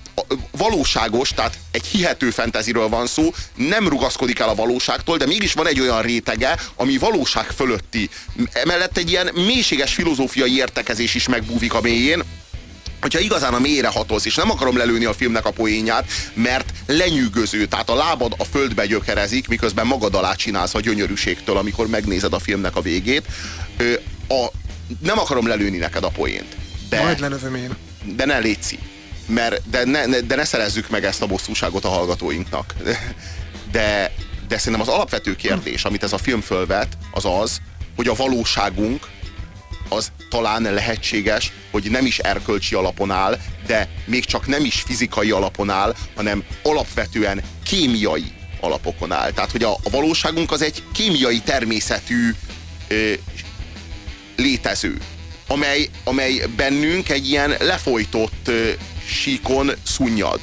valóságos, tehát egy hihető fantasyről van szó, nem rugaszkodik el a valóságtól, de mégis van egy olyan rétege, ami valóság fölötti. Emellett egy ilyen mélységes filozófiai értekezés is megbúvik a mélyén, hogyha igazán a mélyre hatolsz, és nem akarom lelőni a filmnek a poénját, mert lenyűgöző, tehát a lábad a földbe gyökerezik, miközben magad alá csinálsz a gyönyörűségtől, amikor megnézed a filmnek a végét. A, nem akarom lelőni neked a poént. De, Majd lenövöm én. De ne létszi. Mert, de, ne, de ne szerezzük meg ezt a bosszúságot a hallgatóinknak. De, de szerintem az alapvető kérdés, amit ez a film fölvet, az az, hogy a valóságunk az talán lehetséges, hogy nem is erkölcsi alapon áll, de még csak nem is fizikai alapon áll, hanem alapvetően kémiai alapokon áll. Tehát, hogy a, a valóságunk az egy kémiai természetű ö, létező, amely, amely bennünk egy ilyen lefolytott síkon szunnyad,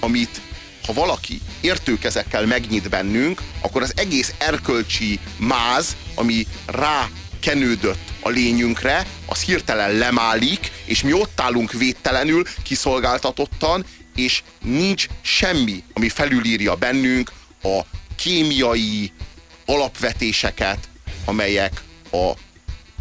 amit ha valaki értőkezekkel megnyit bennünk, akkor az egész erkölcsi máz, ami rá kenődött a lényünkre, az hirtelen lemálik, és mi ott állunk védtelenül, kiszolgáltatottan, és nincs semmi, ami felülírja bennünk a kémiai alapvetéseket, amelyek a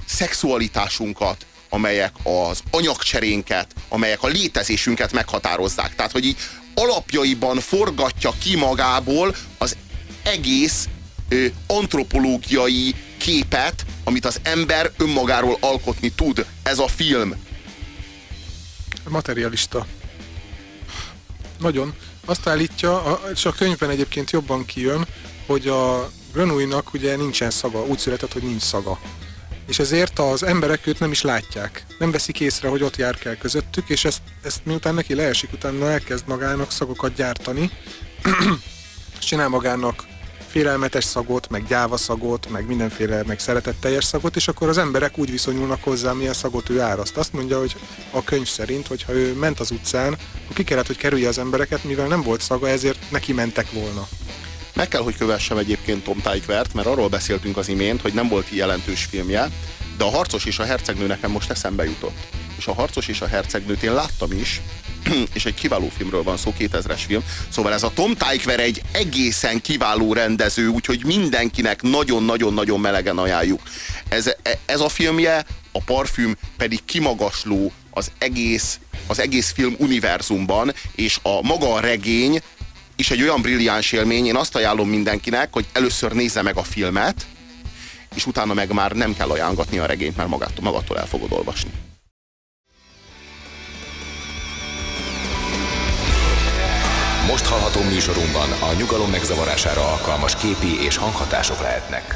szexualitásunkat, amelyek az anyagcserénket, amelyek a létezésünket meghatározzák. Tehát, hogy így alapjaiban forgatja ki magából az egész ö, antropológiai képet, amit az ember önmagáról alkotni tud. Ez a film. Materialista. Nagyon. Azt állítja, és a könyvben egyébként jobban kijön, hogy a Granúinak ugye nincsen szaga, úgy született, hogy nincs szaga. És ezért az emberek őt nem is látják. Nem veszik észre, hogy ott jár kell közöttük, és ezt, ezt miután neki leesik, utána elkezd magának szagokat gyártani, és csinál magának félelmetes szagot, meg gyáva szagot, meg mindenféle, meg szeretetteljes szagot, és akkor az emberek úgy viszonyulnak hozzá, milyen szagot ő áraszt. Azt mondja, hogy a könyv szerint, hogyha ő ment az utcán, akkor ki kellett, hogy kerülje az embereket, mivel nem volt szaga, ezért neki mentek volna. Meg kell, hogy kövessem egyébként Tom Tykvert, mert arról beszéltünk az imént, hogy nem volt jelentős filmje, de a Harcos és a Hercegnő nekem most eszembe jutott. És a Harcos és a Hercegnőt én láttam is, és egy kiváló filmről van szó, 2000-es film. Szóval ez a Tom Tykwer egy egészen kiváló rendező, úgyhogy mindenkinek nagyon-nagyon-nagyon melegen ajánljuk. Ez, ez a filmje, a parfüm pedig kimagasló az egész, az egész film univerzumban, és a maga a regény is egy olyan brilliáns élmény, én azt ajánlom mindenkinek, hogy először nézze meg a filmet, és utána meg már nem kell ajánlatni a regényt, mert magától, magadtól el fogod olvasni. Most hallható műsorunkban a nyugalom megzavarására alkalmas képi és hanghatások lehetnek.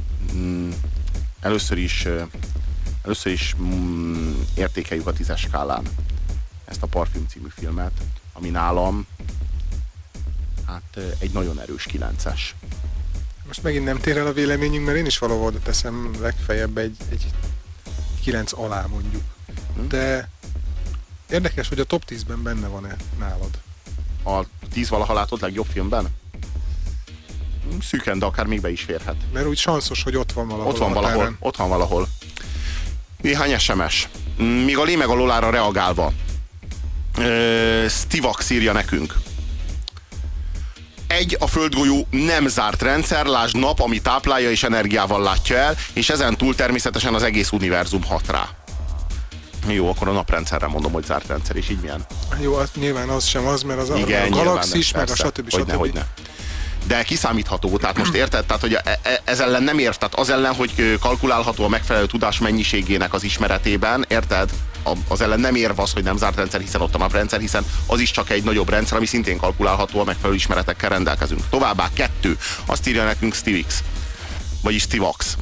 először is először is mm, értékeljük a tízes skálán ezt a Parfüm című filmet, ami nálam hát egy nagyon erős kilences most megint nem tér el a véleményünk, mert én is valahol oda teszem legfeljebb egy, egy 9 alá mondjuk. Hm? De érdekes, hogy a top 10-ben benne van-e nálad. a tíz valaha látott legjobb filmben? Szűken, de akár még be is férhet. Mert úgy sanszos, hogy ott van valahol. Ott van valahol, ott van valahol. Néhány SMS. Míg a lé meg a lolára reagálva. Stivax írja nekünk. Egy, a földgolyó nem zárt rendszer, lásd nap, ami táplálja és energiával látja el, és ezen túl természetesen az egész univerzum hat rá. Jó, akkor a naprendszerre mondom, hogy zárt rendszer, és így milyen. Jó, az, nyilván az sem az, mert az Igen, a galaxis, meg a stb. stb. Hogyne, hogyne de kiszámítható. Tehát most érted? Tehát, hogy e, e, ez ellen nem ért. Tehát az ellen, hogy kalkulálható a megfelelő tudás mennyiségének az ismeretében, érted? az ellen nem érv az, hogy nem zárt rendszer, hiszen ott a naprendszer, hiszen az is csak egy nagyobb rendszer, ami szintén kalkulálható, a megfelelő ismeretekkel rendelkezünk. Továbbá kettő, azt írja nekünk Stivix, vagyis Stivax.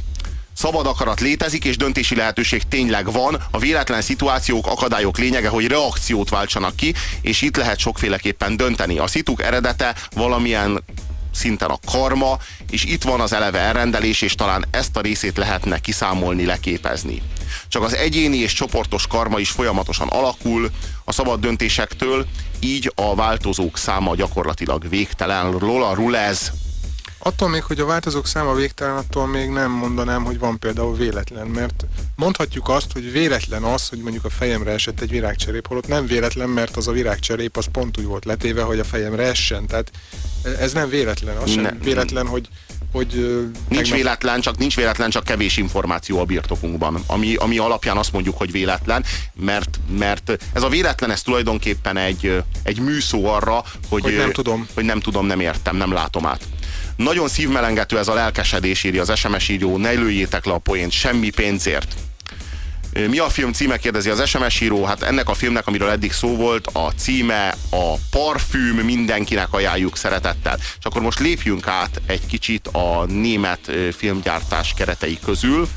Szabad akarat létezik, és döntési lehetőség tényleg van. A véletlen szituációk, akadályok lényege, hogy reakciót váltsanak ki, és itt lehet sokféleképpen dönteni. A szituk eredete valamilyen szinten a karma, és itt van az eleve elrendelés, és talán ezt a részét lehetne kiszámolni, leképezni. Csak az egyéni és csoportos karma is folyamatosan alakul a szabad döntésektől, így a változók száma gyakorlatilag végtelen. Lola Rulez Attól még, hogy a változók száma végtelen, attól még nem mondanám, hogy van például véletlen, mert mondhatjuk azt, hogy véletlen az, hogy mondjuk a fejemre esett egy virágcserép, holott nem véletlen, mert az a virágcserép az pont úgy volt letéve, hogy a fejemre essen. Tehát ez nem véletlen, az sem ne. véletlen, hogy hogy nincs tegnap... véletlen, csak nincs véletlen, csak kevés információ a birtokunkban, ami, ami alapján azt mondjuk, hogy véletlen, mert, mert ez a véletlen, ez tulajdonképpen egy, egy műszó arra, hogy, hogy nem tudom, hogy nem tudom, nem értem, nem látom át. Nagyon szívmelengető ez a lelkesedés, írja az SMS író, ne lőjétek le a poént, semmi pénzért. Mi a film címe, kérdezi az SMS író. Hát ennek a filmnek, amiről eddig szó volt, a címe a Parfüm, mindenkinek ajánljuk szeretettel. És akkor most lépjünk át egy kicsit a német filmgyártás keretei közül,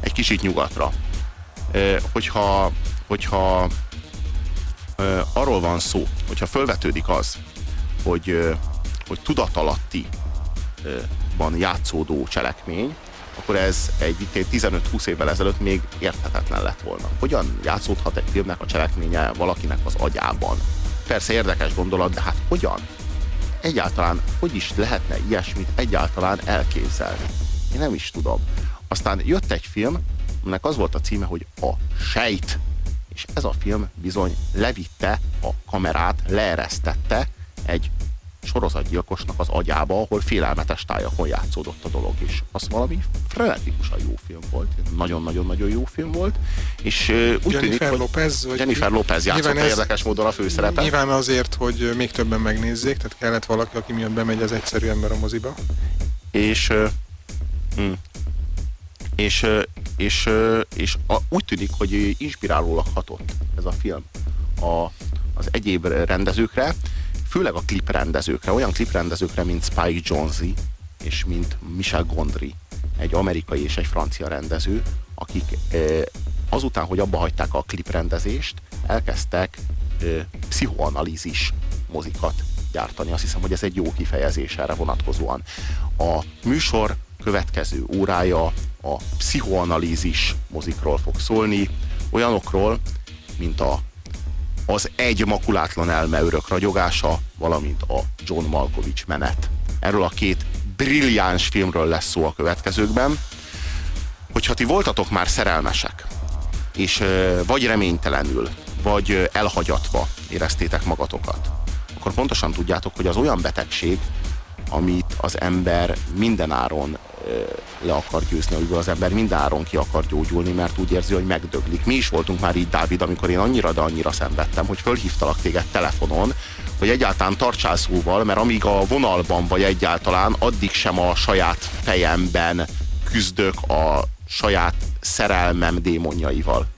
egy kicsit nyugatra. Hogyha, hogyha arról van szó, hogyha fölvetődik az, hogy, hogy tudatalatti van játszódó cselekmény, akkor ez egy 15-20 évvel ezelőtt még érthetetlen lett volna. Hogyan játszódhat egy filmnek a cselekménye valakinek az agyában? Persze érdekes gondolat, de hát hogyan? Egyáltalán hogy is lehetne ilyesmit egyáltalán elképzelni? Én nem is tudom. Aztán jött egy film, aminek az volt a címe, hogy A Sejt. És ez a film bizony levitte a kamerát, leeresztette egy sorozatgyilkosnak az agyába, ahol félelmetes tájakon játszódott a dolog, és az valami frenetikusan jó film volt, nagyon-nagyon-nagyon jó film volt, és uh, úgy Jennifer tűnik, Lopez, hogy Jennifer Lopez játszott ez, érdekes módon a főszerepet. Nyilván azért, hogy még többen megnézzék, tehát kellett valaki, aki miatt bemegy az egyszerű ember a moziba. És uh, mm, és, és, és a, úgy tűnik, hogy inspirálólag hatott ez a film a, az egyéb rendezőkre, főleg a kliprendezőkre, olyan kliprendezőkre, mint Spike Jonze és mint Michel Gondry, egy amerikai és egy francia rendező, akik azután, hogy abba hagyták a kliprendezést, elkezdtek pszichoanalízis mozikat gyártani. Azt hiszem, hogy ez egy jó kifejezés erre vonatkozóan. A műsor következő órája a pszichoanalízis mozikról fog szólni, olyanokról, mint a az egy makulátlan elme örök ragyogása, valamint a John Malkovich menet. Erről a két brilliáns filmről lesz szó a következőkben. Hogyha ti voltatok már szerelmesek, és vagy reménytelenül, vagy elhagyatva éreztétek magatokat, akkor pontosan tudjátok, hogy az olyan betegség, amit az ember mindenáron le akar győzni, amiből az ember mindenáron ki akar gyógyulni, mert úgy érzi, hogy megdöglik. Mi is voltunk már így, Dávid, amikor én annyira, de annyira szenvedtem, hogy fölhívtalak téged telefonon, hogy egyáltalán tartsál szóval, mert amíg a vonalban vagy egyáltalán, addig sem a saját fejemben küzdök a saját szerelmem démonjaival.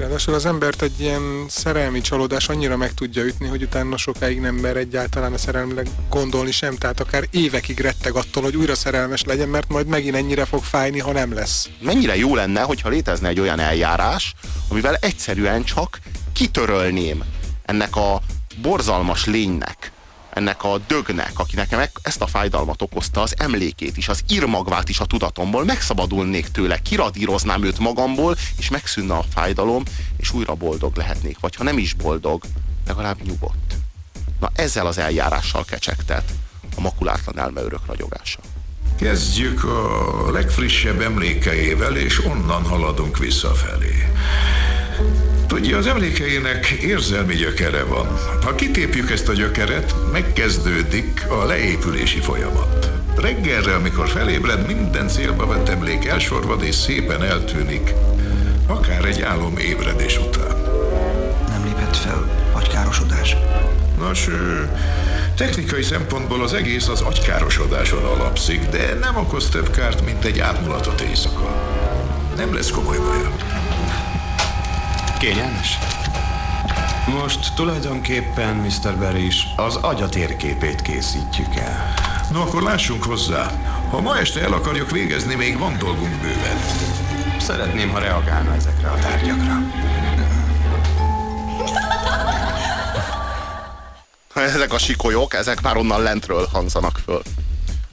Ráadásul az embert egy ilyen szerelmi csalódás annyira meg tudja ütni, hogy utána sokáig nem mer egyáltalán a szerelmre gondolni sem, tehát akár évekig retteg attól, hogy újra szerelmes legyen, mert majd megint ennyire fog fájni, ha nem lesz. Mennyire jó lenne, hogyha létezne egy olyan eljárás, amivel egyszerűen csak kitörölném ennek a borzalmas lénynek ennek a dögnek, aki nekem ezt a fájdalmat okozta, az emlékét is, az írmagvát is a tudatomból, megszabadulnék tőle, kiradíroznám őt magamból, és megszűnne a fájdalom, és újra boldog lehetnék. Vagy ha nem is boldog, legalább nyugodt. Na ezzel az eljárással kecsegtet a makulátlan elmeörök ragyogása. Kezdjük a legfrissebb emlékeivel, és onnan haladunk visszafelé. Tudja, az emlékeinek érzelmi gyökere van. Ha kitépjük ezt a gyökeret, megkezdődik a leépülési folyamat. Reggelre, amikor felébred, minden célba vett emlék elsorvad és szépen eltűnik, akár egy álom ébredés után. Nem lépett fel agykárosodás? Nos, technikai szempontból az egész az agykárosodáson alapszik, de nem okoz több kárt, mint egy átmulatott éjszaka. Nem lesz komoly baja. Kényelmes? Most tulajdonképpen, Mr. Barry is az agya térképét készítjük el. No, akkor lássunk hozzá. Ha ma este el akarjuk végezni, még van dolgunk bőven. Szeretném, ha reagálna ezekre a tárgyakra. Ezek a sikolyok, ezek már onnan lentről hangzanak föl.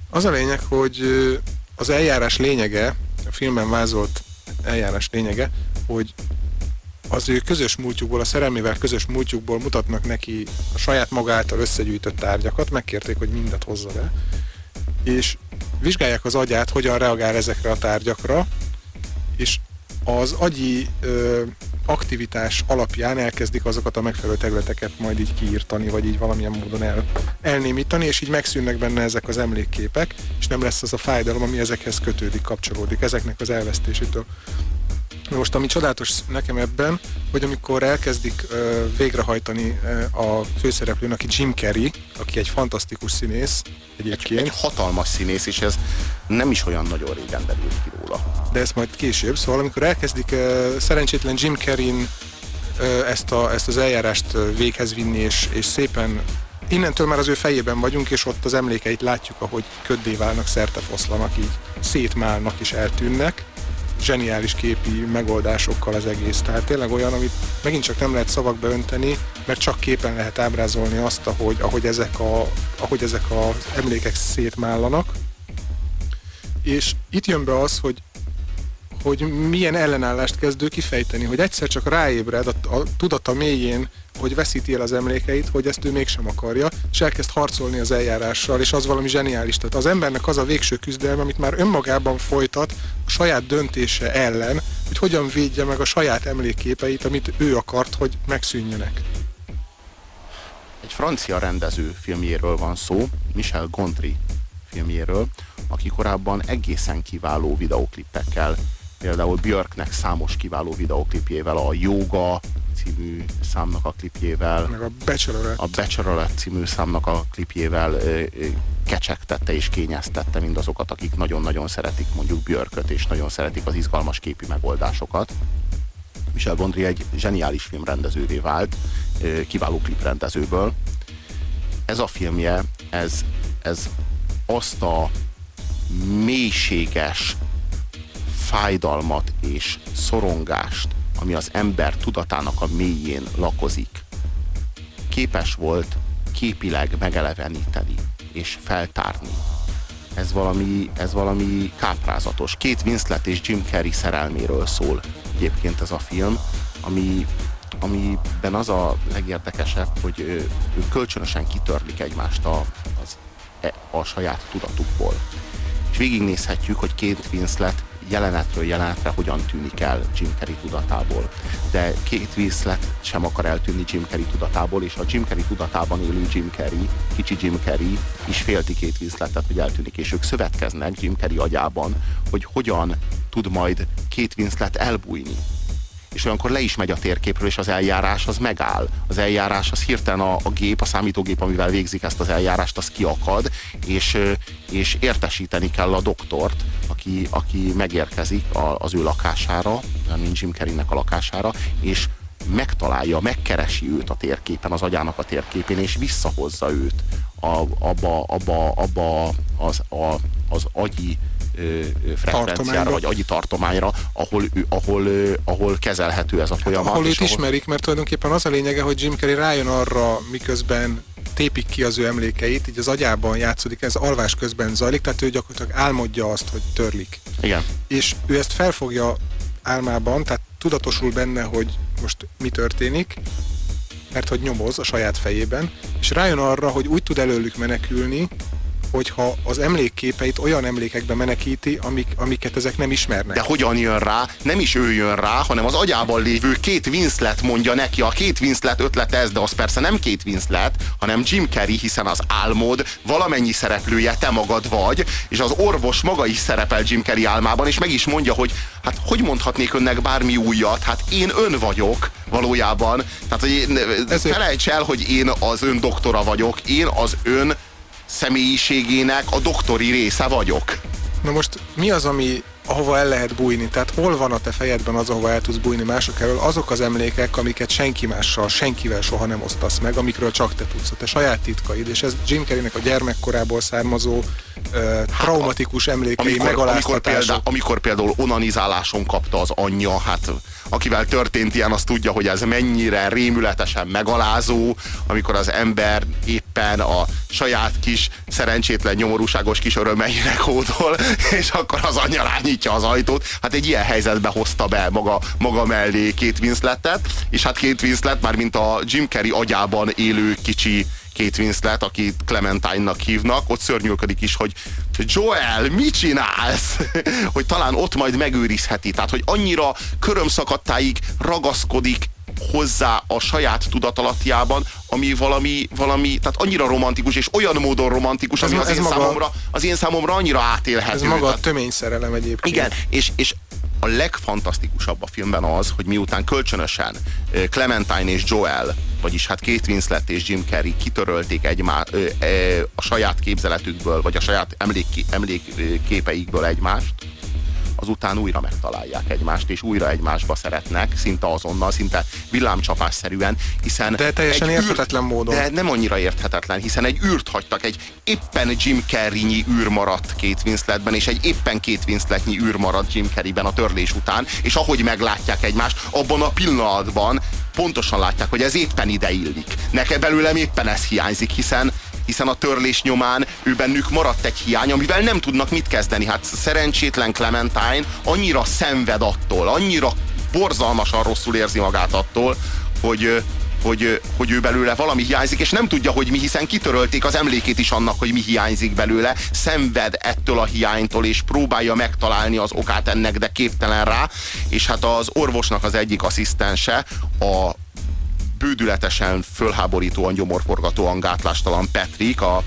Az a lényeg, hogy az eljárás lényege, a filmben vázolt eljárás lényege, hogy az ő közös múltjukból, a szerelmével közös múltjukból mutatnak neki a saját maga által összegyűjtött tárgyakat, megkérték, hogy mindet hozza be, és vizsgálják az agyát, hogyan reagál ezekre a tárgyakra, és az agyi ö, aktivitás alapján elkezdik azokat a megfelelő területeket majd így kiírtani, vagy így valamilyen módon el, elnémítani, és így megszűnnek benne ezek az emlékképek, és nem lesz az a fájdalom, ami ezekhez kötődik, kapcsolódik, ezeknek az elvesztésétől. Most ami csodálatos nekem ebben, hogy amikor elkezdik ö, végrehajtani ö, a főszereplőn, aki Jim Carrey, aki egy fantasztikus színész egyébként. Egy, egy hatalmas színész, és ez nem is olyan nagyon régen derült ki róla. De ezt majd később, szóval amikor elkezdik ö, szerencsétlen Jim Carrey ezt, a, ezt az eljárást véghez vinni, és, és szépen innentől már az ő fejében vagyunk, és ott az emlékeit látjuk, ahogy köddé válnak, szerte foszlanak, így szétmálnak és eltűnnek zseniális képi megoldásokkal az egész. Tehát tényleg olyan, amit megint csak nem lehet szavakba önteni, mert csak képen lehet ábrázolni azt, ahogy, ahogy, ezek, a, ahogy ezek az emlékek szétmállanak. És itt jön be az, hogy hogy milyen ellenállást kezdő kifejteni, hogy egyszer csak ráébred a, a tudata mélyén, hogy veszíti el az emlékeit, hogy ezt ő mégsem akarja, és elkezd harcolni az eljárással, és az valami zseniális. Tehát az embernek az a végső küzdelme, amit már önmagában folytat a saját döntése ellen, hogy hogyan védje meg a saját emlékképeit, amit ő akart, hogy megszűnjenek. Egy francia rendező filmjéről van szó, Michel Gondry filmjéről, aki korábban egészen kiváló videoklippekkel például Björknek számos kiváló videoklipjével, a Yoga című számnak a klipjével, meg a Bachelorette, a Bachelorette című számnak a klipjével ö, ö, kecsegtette és kényeztette mindazokat, akik nagyon-nagyon szeretik mondjuk Björköt, és nagyon szeretik az izgalmas képi megoldásokat. Michel Gondry egy zseniális filmrendezővé vált, ö, kiváló kliprendezőből. Ez a filmje, ez, ez azt a mélységes fájdalmat és szorongást, ami az ember tudatának a mélyén lakozik, képes volt képileg megeleveníteni és feltárni. Ez valami, ez valami káprázatos. Két Winslet és Jim Carrey szerelméről szól egyébként ez a film, ami, amiben az a legérdekesebb, hogy ő, ő kölcsönösen kitörlik egymást a, az, e, a saját tudatukból. És végignézhetjük, hogy két Winslet jelenetről jelenetre hogyan tűnik el Jim Carrey tudatából. De két Winslet sem akar eltűnni Jim Carrey tudatából, és a Jim Carrey tudatában élő Jim Carrey, kicsi Jim Carrey is félti két Winsletet, hogy eltűnik, és ők szövetkeznek Jim Carrey agyában, hogy hogyan tud majd két Winslet elbújni és olyankor le is megy a térképről, és az eljárás az megáll. Az eljárás az hirtelen a, a gép, a számítógép, amivel végzik ezt az eljárást, az kiakad, és, és értesíteni kell a doktort, aki, aki megérkezik a, az ő lakására, mint Jim Carreynek a lakására, és megtalálja, megkeresi őt a térképen, az agyának a térképén, és visszahozza őt a, abba, abba, abba az, a, az agyi frekvenciára, vagy agyi tartományra, ahol, ahol, ahol kezelhető ez a folyamat. Ahol őt ahol... ismerik, mert tulajdonképpen az a lényege, hogy Jim Carrey rájön arra, miközben tépik ki az ő emlékeit, így az agyában játszódik, ez alvás közben zajlik, tehát ő gyakorlatilag álmodja azt, hogy törlik. Igen. És ő ezt felfogja álmában, tehát tudatosul benne, hogy most mi történik, mert hogy nyomoz a saját fejében, és rájön arra, hogy úgy tud előlük menekülni, hogyha az emlékképeit olyan emlékekbe menekíti, amik, amiket ezek nem ismernek. De hogyan jön rá? Nem is ő jön rá, hanem az agyában lévő két Winslet mondja neki. A két Winslet ötlete ez, de az persze nem két Winslet, hanem Jim Carrey, hiszen az álmod valamennyi szereplője te magad vagy, és az orvos maga is szerepel Jim Carrey álmában, és meg is mondja, hogy hát hogy mondhatnék önnek bármi újat? Hát én ön vagyok valójában. Tehát, hogy én, felejts el, hogy én az ön doktora vagyok, én az ön személyiségének a doktori része vagyok. Na most mi az, ami ahova el lehet bújni. Tehát hol van a te fejedben az, ahova el tudsz bújni mások elől, azok az emlékek, amiket senki mással, senkivel soha nem osztasz meg, amikről csak te tudsz, a te saját titkaid, és ez Jim Carreynek a gyermekkorából származó traumatikus emlékei, amikor, amikor, például, amikor például onanizáláson kapta az anyja, hát akivel történt ilyen, az tudja, hogy ez mennyire rémületesen megalázó, amikor az ember éppen a saját kis szerencsétlen nyomorúságos kis örömeire hódol, és akkor az anyja rányítja az ajtót. Hát egy ilyen helyzetbe hozta be maga, maga mellé két Winslettet, és hát két Winslet már mint a Jim Carrey agyában élő kicsi két Winslet, akit Clementine-nak hívnak, ott szörnyűködik is, hogy Joel, mit csinálsz? hogy talán ott majd megőrizheti. Tehát, hogy annyira körömszakadtáig ragaszkodik hozzá a saját tudatalatjában, ami valami, valami, tehát annyira romantikus, és olyan módon romantikus, ez ami az, én maga, számomra, az én számomra annyira átélhető. Ez maga a tömény szerelem egyébként. Igen, és, és a legfantasztikusabb a filmben az, hogy miután kölcsönösen Clementine és Joel, vagyis hát Kate Winslet és Jim Carrey kitörölték egymá, a saját képzeletükből, vagy a saját emlék, emlékképeikből egymást, azután újra megtalálják egymást, és újra egymásba szeretnek, szinte azonnal, szinte villámcsapásszerűen, hiszen... De teljesen érthetetlen űr, módon. De nem annyira érthetetlen, hiszen egy űrt hagytak, egy éppen Jim Carrey-nyi űr maradt két Winsletben, és egy éppen két Winsletnyi űr maradt Jim Carreyben a törlés után, és ahogy meglátják egymást, abban a pillanatban pontosan látják, hogy ez éppen ide illik. Nekem belőlem éppen ez hiányzik, hiszen hiszen a törlés nyomán ő bennük maradt egy hiány, amivel nem tudnak mit kezdeni. Hát szerencsétlen Clementine annyira szenved attól, annyira borzalmasan rosszul érzi magát attól, hogy, hogy, hogy ő belőle valami hiányzik, és nem tudja, hogy mi, hiszen kitörölték az emlékét is annak, hogy mi hiányzik belőle, szenved ettől a hiánytól, és próbálja megtalálni az okát ennek, de képtelen rá, és hát az orvosnak az egyik asszisztense, a bődületesen, fölháborítóan, gyomorforgatóan gátlástalan Patrick, a,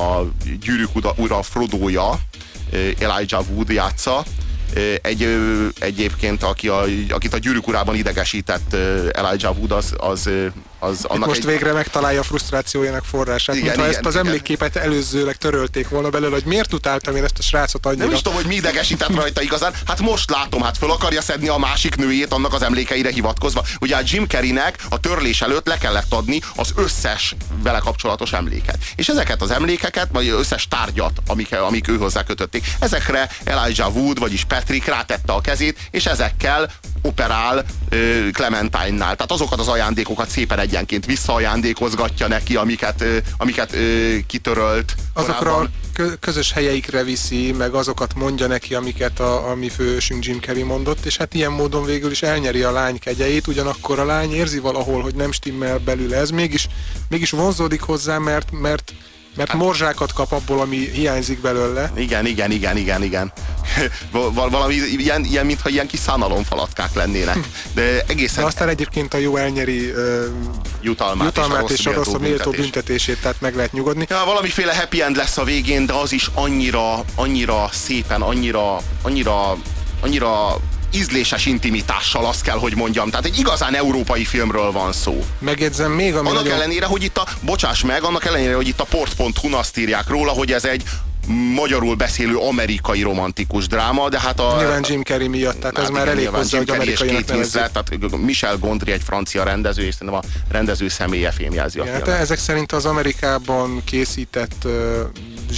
a gyűrűk ura Frodója, Elijah Wood játsza, egy, egyébként, aki a, akit a gyűrűk urában idegesített Elijah Wood, az, az az annak most egy... végre megtalálja a frusztrációjának forrását, igen, mintha igen, ezt az igen. emlékképet előzőleg törölték volna belőle, hogy miért utáltam én ezt a srácot annyira. Nem is tudom, hogy mi idegesített rajta igazán. Hát most látom, hát föl akarja szedni a másik nőjét annak az emlékeire hivatkozva. Ugye a Jim Carreynek a törlés előtt le kellett adni az összes vele kapcsolatos emléket. És ezeket az emlékeket, vagy összes tárgyat, amik, amik ő hozzá kötötték, ezekre Elijah Wood, vagyis Patrick rátette a kezét, és ezekkel operál Clementine-nál. Tehát azokat az ajándékokat szépen egyenként visszaajándékozgatja neki, amiket, amiket kitörölt. Azokra a közös helyeikre viszi, meg azokat mondja neki, amiket a, a mi fősünk Jim Carrey mondott, és hát ilyen módon végül is elnyeri a lány kegyeit, ugyanakkor a lány érzi valahol, hogy nem stimmel belül ez, mégis, mégis vonzódik hozzá, mert, mert mert hát, morzsákat kap abból, ami hiányzik belőle. Igen, igen, igen, igen, igen. Valami ilyen, ilyen, mintha ilyen kis szánalomfalatkák lennének. De egészen... De aztán egyébként a jó elnyeri uh, jutalmát, jutalmát és a rossz a méltó büntetését, tehát meg lehet nyugodni. Ja, valamiféle happy end lesz a végén, de az is annyira, annyira szépen, annyira, annyira, annyira ízléses intimitással, azt kell, hogy mondjam. Tehát egy igazán európai filmről van szó. Megjegyzem még, ami Annak nagyon... ellenére, hogy itt a, bocsáss meg, annak ellenére, hogy itt a port.hu azt írják róla, hogy ez egy magyarul beszélő amerikai romantikus dráma, de hát a... Nyilván Jim Carrey miatt, tehát hát ez már elég hozzá, hogy amerikai tehát Michel Gondry egy francia rendező, és szerintem a rendező személye fémjelzi a ja, filmet. ezek szerint az Amerikában készített uh,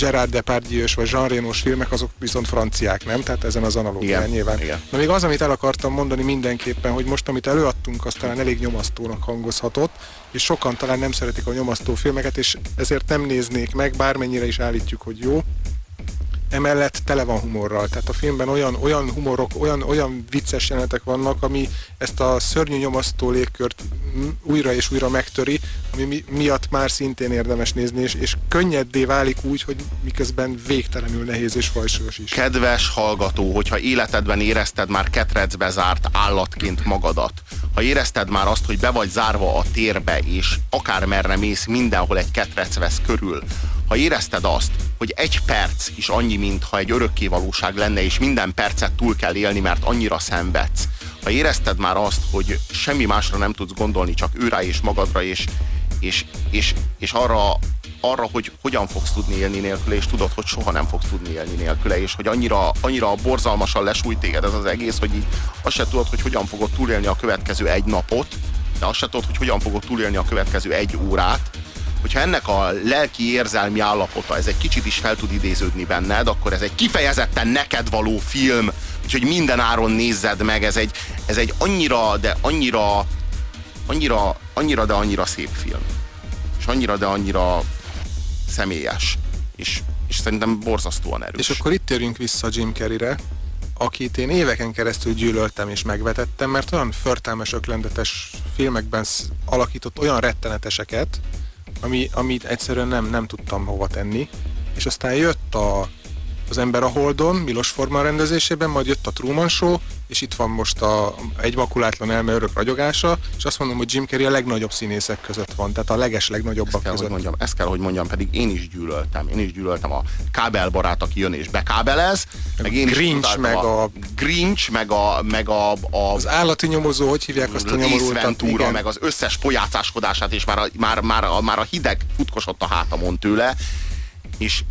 Gerard depardieu vagy Jean reno filmek, azok viszont franciák, nem? Tehát ezen az analógián nyilván. Igen. Na még az, amit el akartam mondani mindenképpen, hogy most, amit előadtunk, az talán elég nyomasztónak hangozhatott, és sokan talán nem szeretik a nyomasztó filmeket, és ezért nem néznék meg, bármennyire is állítjuk, hogy jó. Emellett tele van humorral. Tehát a filmben olyan, olyan humorok, olyan, olyan vicces jelenetek vannak, ami ezt a szörnyű nyomasztó légkört újra és újra megtöri, ami mi, miatt már szintén érdemes nézni, és, és könnyeddé válik úgy, hogy miközben végtelenül nehéz és fajsúlyos is. Kedves hallgató, hogyha életedben érezted már ketrecbe zárt állatként magadat, ha érezted már azt, hogy be vagy zárva a térbe, és akármerre mész, mindenhol egy ketrec vesz körül, ha érezted azt, hogy egy perc is annyi, mintha egy örökké valóság lenne, és minden percet túl kell élni, mert annyira szenvedsz, ha érezted már azt, hogy semmi másra nem tudsz gondolni, csak őrá és magadra, és, és, és, és arra, arra, hogy hogyan fogsz tudni élni nélküle, és tudod, hogy soha nem fogsz tudni élni nélküle, és hogy annyira, annyira borzalmasan lesújt téged ez az egész, hogy így azt se tudod, hogy hogyan fogod túlélni a következő egy napot, de azt se tudod, hogy hogyan fogod túlélni a következő egy órát, hogyha ennek a lelki érzelmi állapota, ez egy kicsit is fel tud idéződni benned, akkor ez egy kifejezetten neked való film, úgyhogy minden áron nézzed meg, ez egy, ez egy annyira, de annyira, annyira, annyira, de annyira szép film. És annyira, de annyira személyes. És, és szerintem borzasztóan erős. És akkor itt térjünk vissza Jim Carreyre, akit én éveken keresztül gyűlöltem és megvetettem, mert olyan förtelmes, öklendetes filmekben alakított olyan retteneteseket, ami, amit egyszerűen nem, nem tudtam hova tenni. És aztán jött a, az Ember a Holdon, Milos Forman rendezésében, majd jött a Truman Show, és itt van most a Egy makulátlan elme örök ragyogása, és azt mondom, hogy Jim Carrey a legnagyobb színészek között van, tehát a leges legnagyobbak ezt kell, között. Hogy mondjam, ezt kell, hogy mondjam, pedig én is gyűlöltem. Én is gyűlöltem a kábelbarát, aki jön és bekábelez, meg én Grinch, is meg a, a, Grinch, meg a, meg a, a az állati nyomozó, hogy hívják azt a nyomorultat? igen. meg az összes pojácáskodását, és már a, már, már, a, már a hideg futkosott a hátamon tőle, és,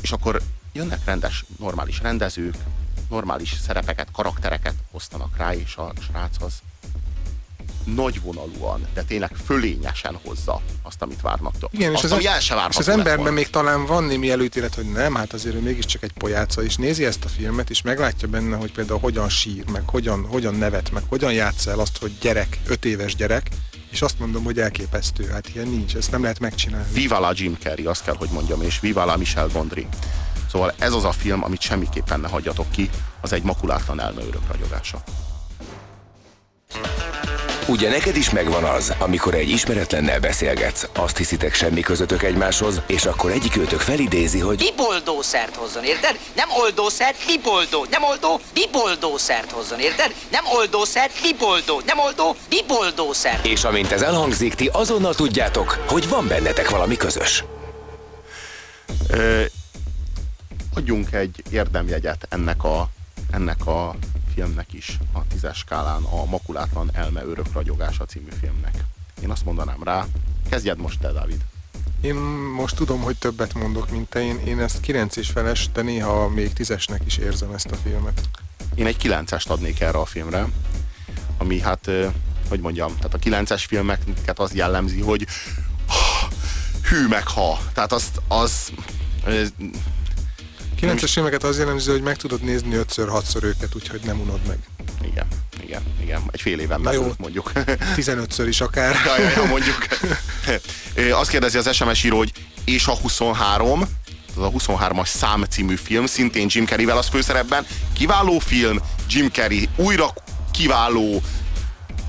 és akkor jönnek rendes, normális rendezők, normális szerepeket, karaktereket osztanak rá, és a srác az nagyvonalúan, de tényleg fölényesen hozza azt, amit várnak tőle. Igen, azt, és az, ami el se és az emberben még talán van némi előítélet, hogy nem, hát azért ő mégiscsak egy pojáca, és nézi ezt a filmet, és meglátja benne, hogy például hogyan sír, meg hogyan, hogyan nevet, meg hogyan játsz el azt, hogy gyerek, öt éves gyerek, és azt mondom, hogy elképesztő, hát ilyen nincs, ezt nem lehet megcsinálni. Viva la Jim Carrey, azt kell, hogy mondjam, és viva la Michel Gondry. Szóval ez az a film, amit semmiképpen ne hagyjatok ki, az egy makulátlan elme örök ragyogása. Ugye neked is megvan az, amikor egy ismeretlennel beszélgetsz, azt hiszitek semmi közöttök egymáshoz, és akkor egyik őtök felidézi, hogy biboldószert hozzon, érted? Nem oldószert, biboldó. Nem oldó, biboldószert hozzon, érted? Nem oldószert, biboldó. Nem oldó, biboldószert. És amint ez elhangzik, ti azonnal tudjátok, hogy van bennetek valami közös. Ö, adjunk egy érdemjegyet ennek a, ennek a filmnek is a tízes skálán, a Makulátlan Elme Örök Ragyogása című filmnek. Én azt mondanám rá, kezdjed most te, Dávid. Én most tudom, hogy többet mondok, mint te. Én, én ezt 9 és feles, de néha még tízesnek is érzem ezt a filmet. Én egy 9-est adnék erre a filmre, ami hát, hogy mondjam, tehát a 9-es filmeket az jellemzi, hogy hű meg ha. Tehát azt, az, az 9-es filmeket az jellemző, hogy meg tudod nézni 5-6-szor őket, úgyhogy nem unod meg. Igen, igen, igen. Egy fél éven belül mondjuk. 15-ször is akár. ja, ja, ja, mondjuk. Azt kérdezi az SMS író, hogy és a 23, az a 23-as szám című film, szintén Jim Carrey-vel az főszerepben. Kiváló film, Jim Carrey újra kiváló,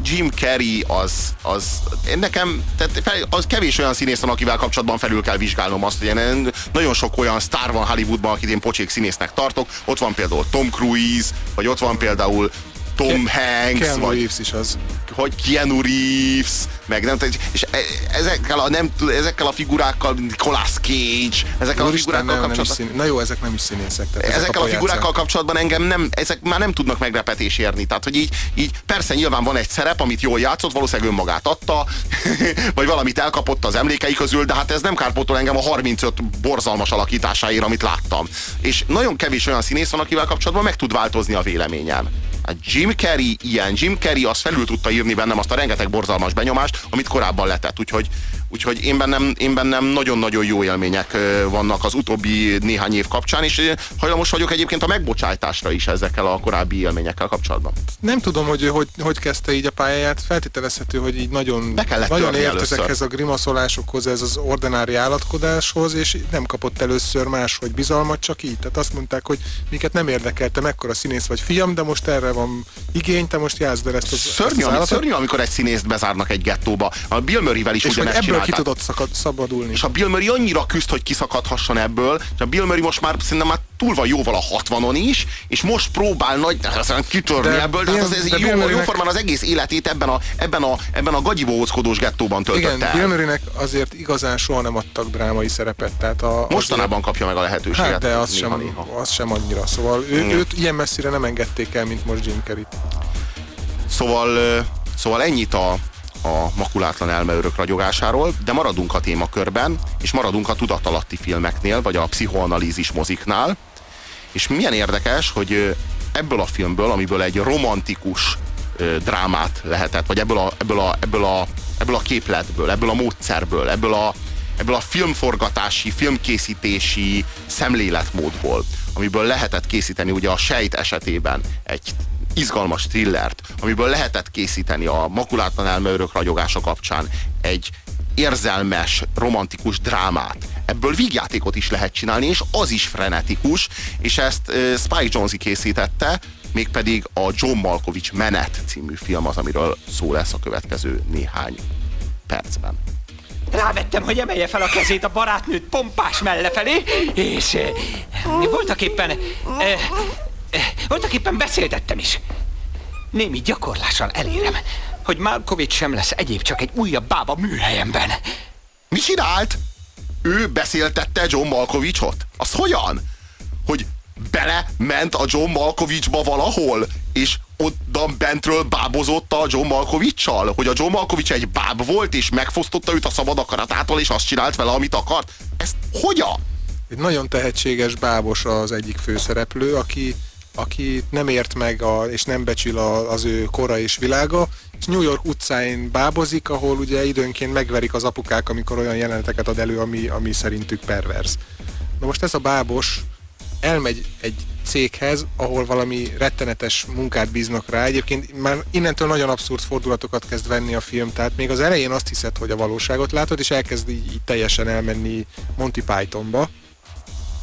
Jim Carrey az, az nekem, tehát az kevés olyan színész van, akivel kapcsolatban felül kell vizsgálnom azt, hogy én, nagyon sok olyan sztár van Hollywoodban, akit én pocsék színésznek tartok. Ott van például Tom Cruise, vagy ott van például Tom Ke- Hanks, Keanu vagy Reeves is az. Hogy Keanu Reeves, meg nem és e- ezekkel a, nem, ezekkel a figurákkal, Nicolas Cage, ezekkel Úr a figurákkal nem, kapcsolatban... Nem szín... Na jó, ezek nem is színészek. Tehát ezekkel ezek a, a figurákkal kapcsolatban engem nem, ezek már nem tudnak meglepetés érni. Tehát, hogy így, így persze nyilván van egy szerep, amit jól játszott, valószínűleg önmagát adta, vagy valamit elkapott az emlékei közül, de hát ez nem kárpótol engem a 35 borzalmas alakításáért, amit láttam. És nagyon kevés olyan színész van, akivel kapcsolatban meg tud változni a véleményem. Hát Jim Carrey ilyen, Jim Carrey az felül tudta írni bennem azt a rengeteg borzalmas benyomást, amit korábban letett, úgyhogy, úgyhogy én bennem, én bennem nagyon-nagyon jó élmények vannak az utóbbi néhány év kapcsán, és hajlamos vagyok egyébként a megbocsájtásra is ezekkel a korábbi élményekkel kapcsolatban. Nem tudom, hogy hogy, hogy kezdte így a pályáját, feltételezhető, hogy így nagyon, nagyon ért ezekhez a grimaszolásokhoz, ez az ordinári állatkodáshoz, és nem kapott először más, hogy bizalmat, csak így. Tehát azt mondták, hogy minket nem érdekelte, mekkora színész vagy fiam, de most erre van igény, te most játszd el ezt az, szörnyű, ezt az szörnyű, amikor egy színészt bezárnak egy gettóba. A Bill Murray-vel is és ugyanezt ebből. Ki tudott szakad, szabadulni. És a Bill Murray annyira küzd, hogy kiszakadhasson ebből, és a Bill Murray most már szerintem már túl van jóval a 60-on is, és most próbál nagy kitörni De ebből, tehát az, ez de jó, Bill Murraynek- jóformán az egész életét ebben a, ebben a, ebben a gagyibóckodós gettóban töltötte Igen, el. Bill Murraynek azért igazán soha nem adtak drámai szerepet. Tehát a, Mostanában kapja meg a lehetőséget. Hát, de az sem, néha-néha. az sem annyira. Szóval ő, Igen. őt ilyen messzire nem engedték el, mint most Jim Carrey. Szóval, szóval ennyit a, a makulátlan elmeőrök ragyogásáról, de maradunk a témakörben, és maradunk a tudatalatti filmeknél, vagy a pszichoanalízis moziknál. És milyen érdekes, hogy ebből a filmből, amiből egy romantikus drámát lehetett, vagy ebből a, ebből, a, ebből, a, ebből a képletből, ebből a módszerből, ebből a, ebből a filmforgatási, filmkészítési szemléletmódból, amiből lehetett készíteni ugye a sejt esetében egy izgalmas thrillert, amiből lehetett készíteni a makulátlan elmeőrök ragyogása kapcsán egy érzelmes, romantikus drámát. Ebből vígjátékot is lehet csinálni, és az is frenetikus, és ezt uh, Spike Jonze készítette, mégpedig a John Malkovich Menet című film az, amiről szó lesz a következő néhány percben. Rávettem, hogy emelje fel a kezét a barátnőt pompás melle felé, és voltak éppen, eh, voltak éppen beszéltettem is. Némi gyakorlással elérem, hogy Malkovics sem lesz egyéb csak egy újabb bába műhelyemben. Mi csinált? Ő beszéltette John Malkovichot? Az hogyan? Hogy bele ment a John Malkovichba valahol, és oda bentről bábozott a John Malkovichsal? Hogy a John Malkovich egy báb volt, és megfosztotta őt a szabad akaratától, és azt csinált vele, amit akart? Ezt hogyan? Egy nagyon tehetséges bábos az egyik főszereplő, aki, aki nem ért meg a, és nem becsül a, az ő kora és világa, és New York utcáin bábozik, ahol ugye időnként megverik az apukák, amikor olyan jeleneteket ad elő, ami, ami szerintük perverz. Na most ez a bábos elmegy egy céghez, ahol valami rettenetes munkát bíznak rá. Egyébként már innentől nagyon abszurd fordulatokat kezd venni a film, tehát még az elején azt hiszed, hogy a valóságot látod, és elkezd így, így teljesen elmenni Monty Pythonba.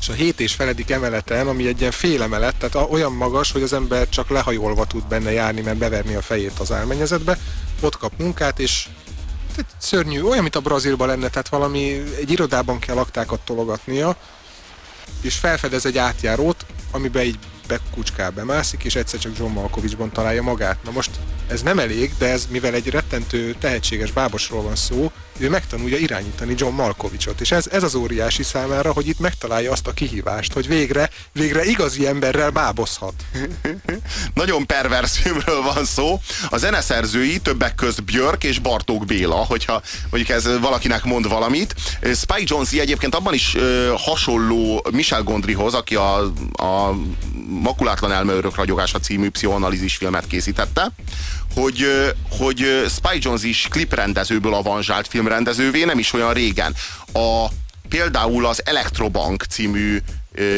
És a hét és feledik emeleten, ami egy ilyen félemelet, tehát a- olyan magas, hogy az ember csak lehajolva tud benne járni, mert beverni a fejét az álmennyezetbe, ott kap munkát, és tehát szörnyű, olyan, mint a Brazilban lenne, tehát valami, egy irodában kell aktákat tologatnia, és felfedez egy átjárót, amiben így bekucskál, bemászik, és egyszer csak John Malkovichban találja magát. Na most ez nem elég, de ez, mivel egy rettentő tehetséges bábosról van szó, ő megtanulja irányítani John Malkovichot, és ez, ez az óriási számára, hogy itt megtalálja azt a kihívást, hogy végre, végre igazi emberrel bábozhat. Nagyon pervers filmről van szó. A zeneszerzői többek közt Björk és Bartók Béla, hogyha mondjuk ez valakinek mond valamit. Spike Jonze egyébként abban is ö, hasonló Michel Gondryhoz, aki a, a Makulátlan elmeőrök ragyogása című pszichoanalízis filmet készítette, hogy, hogy Spike Jonze is kliprendezőből avanzsált filmrendezővé, nem is olyan régen. A, például az Electrobank című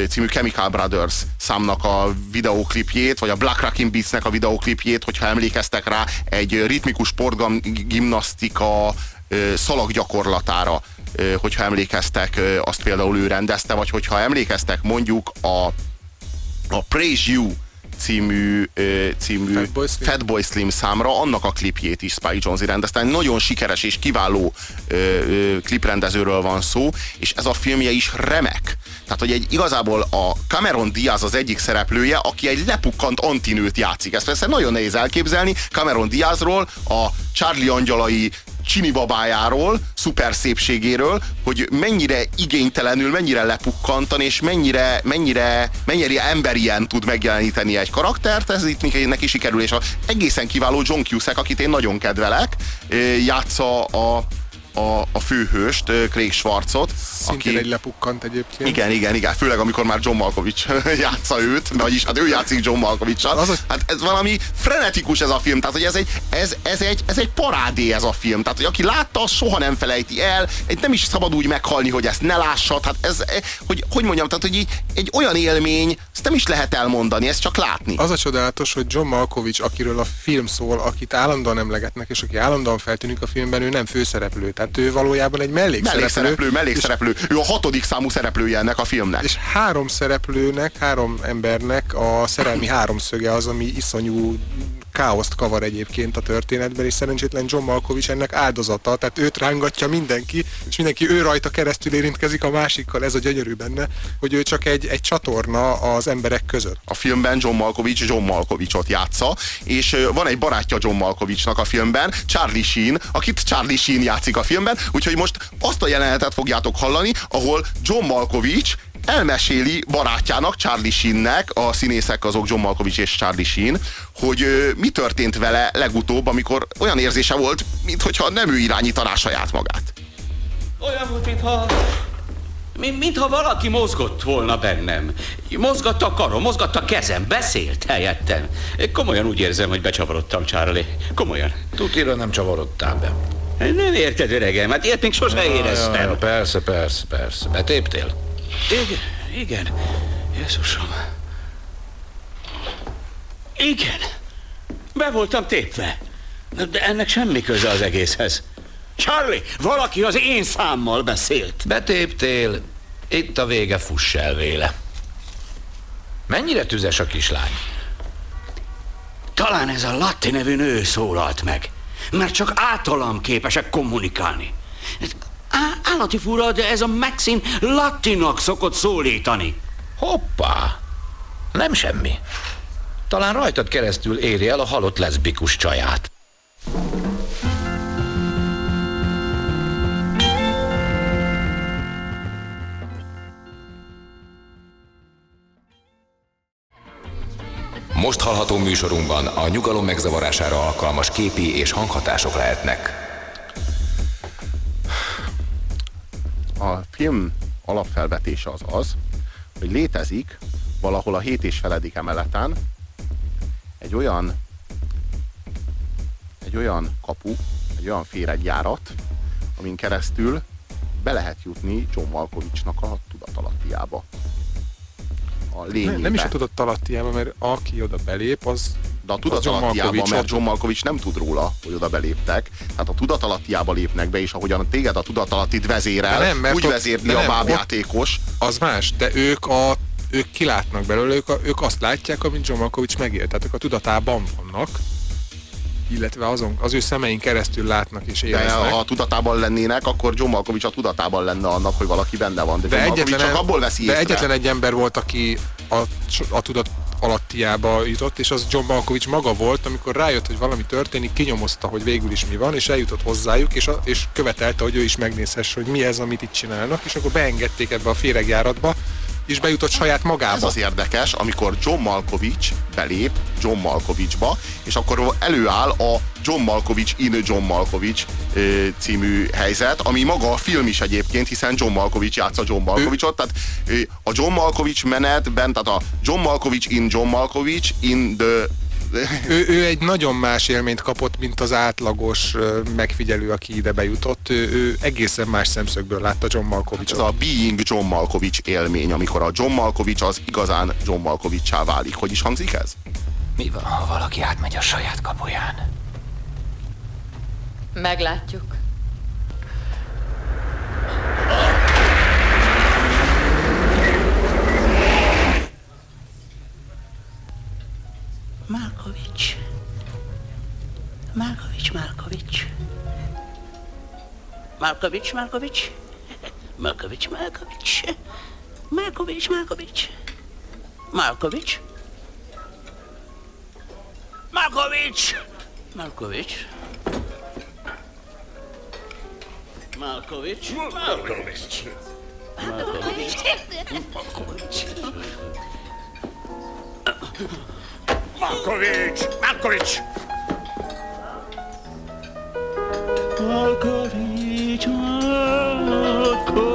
című Chemical Brothers számnak a videóklipjét, vagy a Black Rockin' Beatsnek a videóklipjét, hogyha emlékeztek rá, egy ritmikus sportgimnasztika szalaggyakorlatára, hogyha emlékeztek, azt például ő rendezte, vagy hogyha emlékeztek mondjuk a, a Praise You című, című Fatboy Slim. Fatboy Slim számra, annak a klipjét is Spike Jonze rendezte. Egy nagyon sikeres és kiváló kliprendezőről van szó, és ez a filmje is remek. Tehát, hogy egy igazából a Cameron Diaz az egyik szereplője, aki egy lepukkant antinőt játszik. Ezt persze nagyon nehéz elképzelni. Cameron Diazról, a Charlie angyalai csini babájáról, szuper szépségéről, hogy mennyire igénytelenül, mennyire lepukkantan, és mennyire, mennyire, mennyire emberien tud megjeleníteni egy karaktert, ez itt neki sikerül, és a egészen kiváló John Cusack, akit én nagyon kedvelek, játsza a a, a főhőst, Craig Schwarzot. Szintén aki, egy lepukkant egyébként. Igen, igen, igen, főleg amikor már John Malkovich játsza őt, vagyis hát ő játszik John malkovich Az, hát ez valami frenetikus ez a film, tehát hogy ez egy, ez, ez, egy, ez egy parádé ez a film, tehát hogy aki látta, az soha nem felejti el, egy nem is szabad úgy meghalni, hogy ezt ne lássad, hát ez, hogy, hogy mondjam, tehát hogy egy olyan élmény, ezt nem is lehet elmondani, ezt csak látni. Az a csodálatos, hogy John Malkovich, akiről a film szól, akit állandóan emlegetnek, és aki állandóan feltűnik a filmben, ő nem főszereplő. Tehát ő valójában egy mellékszereplő. Mellékszereplő, mellékszereplő. Ő a hatodik számú szereplője ennek a filmnek. És három szereplőnek, három embernek a szerelmi háromszöge az, ami iszonyú káoszt kavar egyébként a történetben, és szerencsétlen John Malkovich ennek áldozata, tehát őt rángatja mindenki, és mindenki ő rajta keresztül érintkezik a másikkal, ez a gyönyörű benne, hogy ő csak egy, egy csatorna az emberek között. A filmben John Malkovich John Malkovichot játsza, és van egy barátja John Malkovichnak a filmben, Charlie Sheen, akit Charlie Sheen játszik a filmben, úgyhogy most azt a jelenetet fogjátok hallani, ahol John Malkovich elmeséli barátjának, Charlie Sheennek, a színészek azok John Malkovich és Charlie Sheen, hogy ö, mi történt vele legutóbb, amikor olyan érzése volt, mintha nem ő irányítaná saját magát. Olyan volt, mintha Mintha valaki mozgott volna bennem. Mozgatta a karom, mozgatta a kezem, beszélt helyettem. Komolyan úgy érzem, hogy becsavarodtam, Charlie. Komolyan. Tutira nem csavarodtál be. Nem érted, öregem, hát ilyet még sose ja, éreztem. Ja, persze, persze, persze. Betéptél? Igen, igen. Jézusom. Igen. Be voltam tépve. De ennek semmi köze az egészhez. Charlie, valaki az én számmal beszélt. Betéptél, itt a vége, fuss el véle. Mennyire tüzes a kislány? Talán ez a Latti nevű nő szólalt meg, mert csak általam képesek kommunikálni. Á, állati fura, de ez a Maxine Latinak szokott szólítani. Hoppá! Nem semmi. Talán rajtad keresztül éri el a halott leszbikus csaját. Most hallható műsorunkban a nyugalom megzavarására alkalmas képi és hanghatások lehetnek. A film alapfelvetése az az, hogy létezik valahol a hét és feledik emeleten egy olyan egy olyan kapu, egy olyan féregyjárat, amin keresztül be lehet jutni John Malkovichnak a tudatalattiába a lényébe. Nem, nem is a tudatalattiába, mert aki oda belép, az de a tudatalattiába, mert John Malkovich nem tud róla, hogy oda beléptek. Tehát a tudatalattiába lépnek be, és ahogyan téged a tudatalattit vezérel, nem, mert úgy vezérli a bábjátékos. Az más, de ők a ők kilátnak belőle, ők, ők azt látják, amit John Malkovich megélt. Tehát ők a tudatában vannak, illetve azon, az ő szemein keresztül látnak és éreznek. De ha a tudatában lennének, akkor John Malkovich a tudatában lenne annak, hogy valaki benne van. De, de John egyetlen, csak abból veszi De észre. egyetlen egy ember volt, aki a, a tudat alattiába jutott, és az John Malkovich maga volt, amikor rájött, hogy valami történik, kinyomozta, hogy végül is mi van, és eljutott hozzájuk, és, a, és követelte, hogy ő is megnézhesse, hogy mi ez, amit itt csinálnak, és akkor beengedték ebbe a féregjáratba, és bejutott saját magába. Ez az érdekes, amikor John Malkovich belép John Malkovichba, és akkor előáll a John Malkovich in John Malkovich című helyzet, ami maga a film is egyébként, hiszen John Malkovich játsza John Malkovichot, tehát a John Malkovich menetben, tehát a John Malkovich in John Malkovich in the ő, ő egy nagyon más élményt kapott, mint az átlagos megfigyelő, aki ide bejutott. Ő, ő egészen más szemszögből látta John Malkovich. Ez a Being John Malkovich élmény, amikor a John Malkovich az igazán John malkovich válik. Hogy is hangzik ez? Mi van, ha valaki átmegy a saját kapuján? Meglátjuk. Markowicz, Markowicz. Markowicz, Markowicz. Markowicz, Markowicz. Markowicz. Markowicz. Markowicz. Markowicz. Markowicz. Markowicz. Markowicz. Markowicz. Markowicz. Markowicz.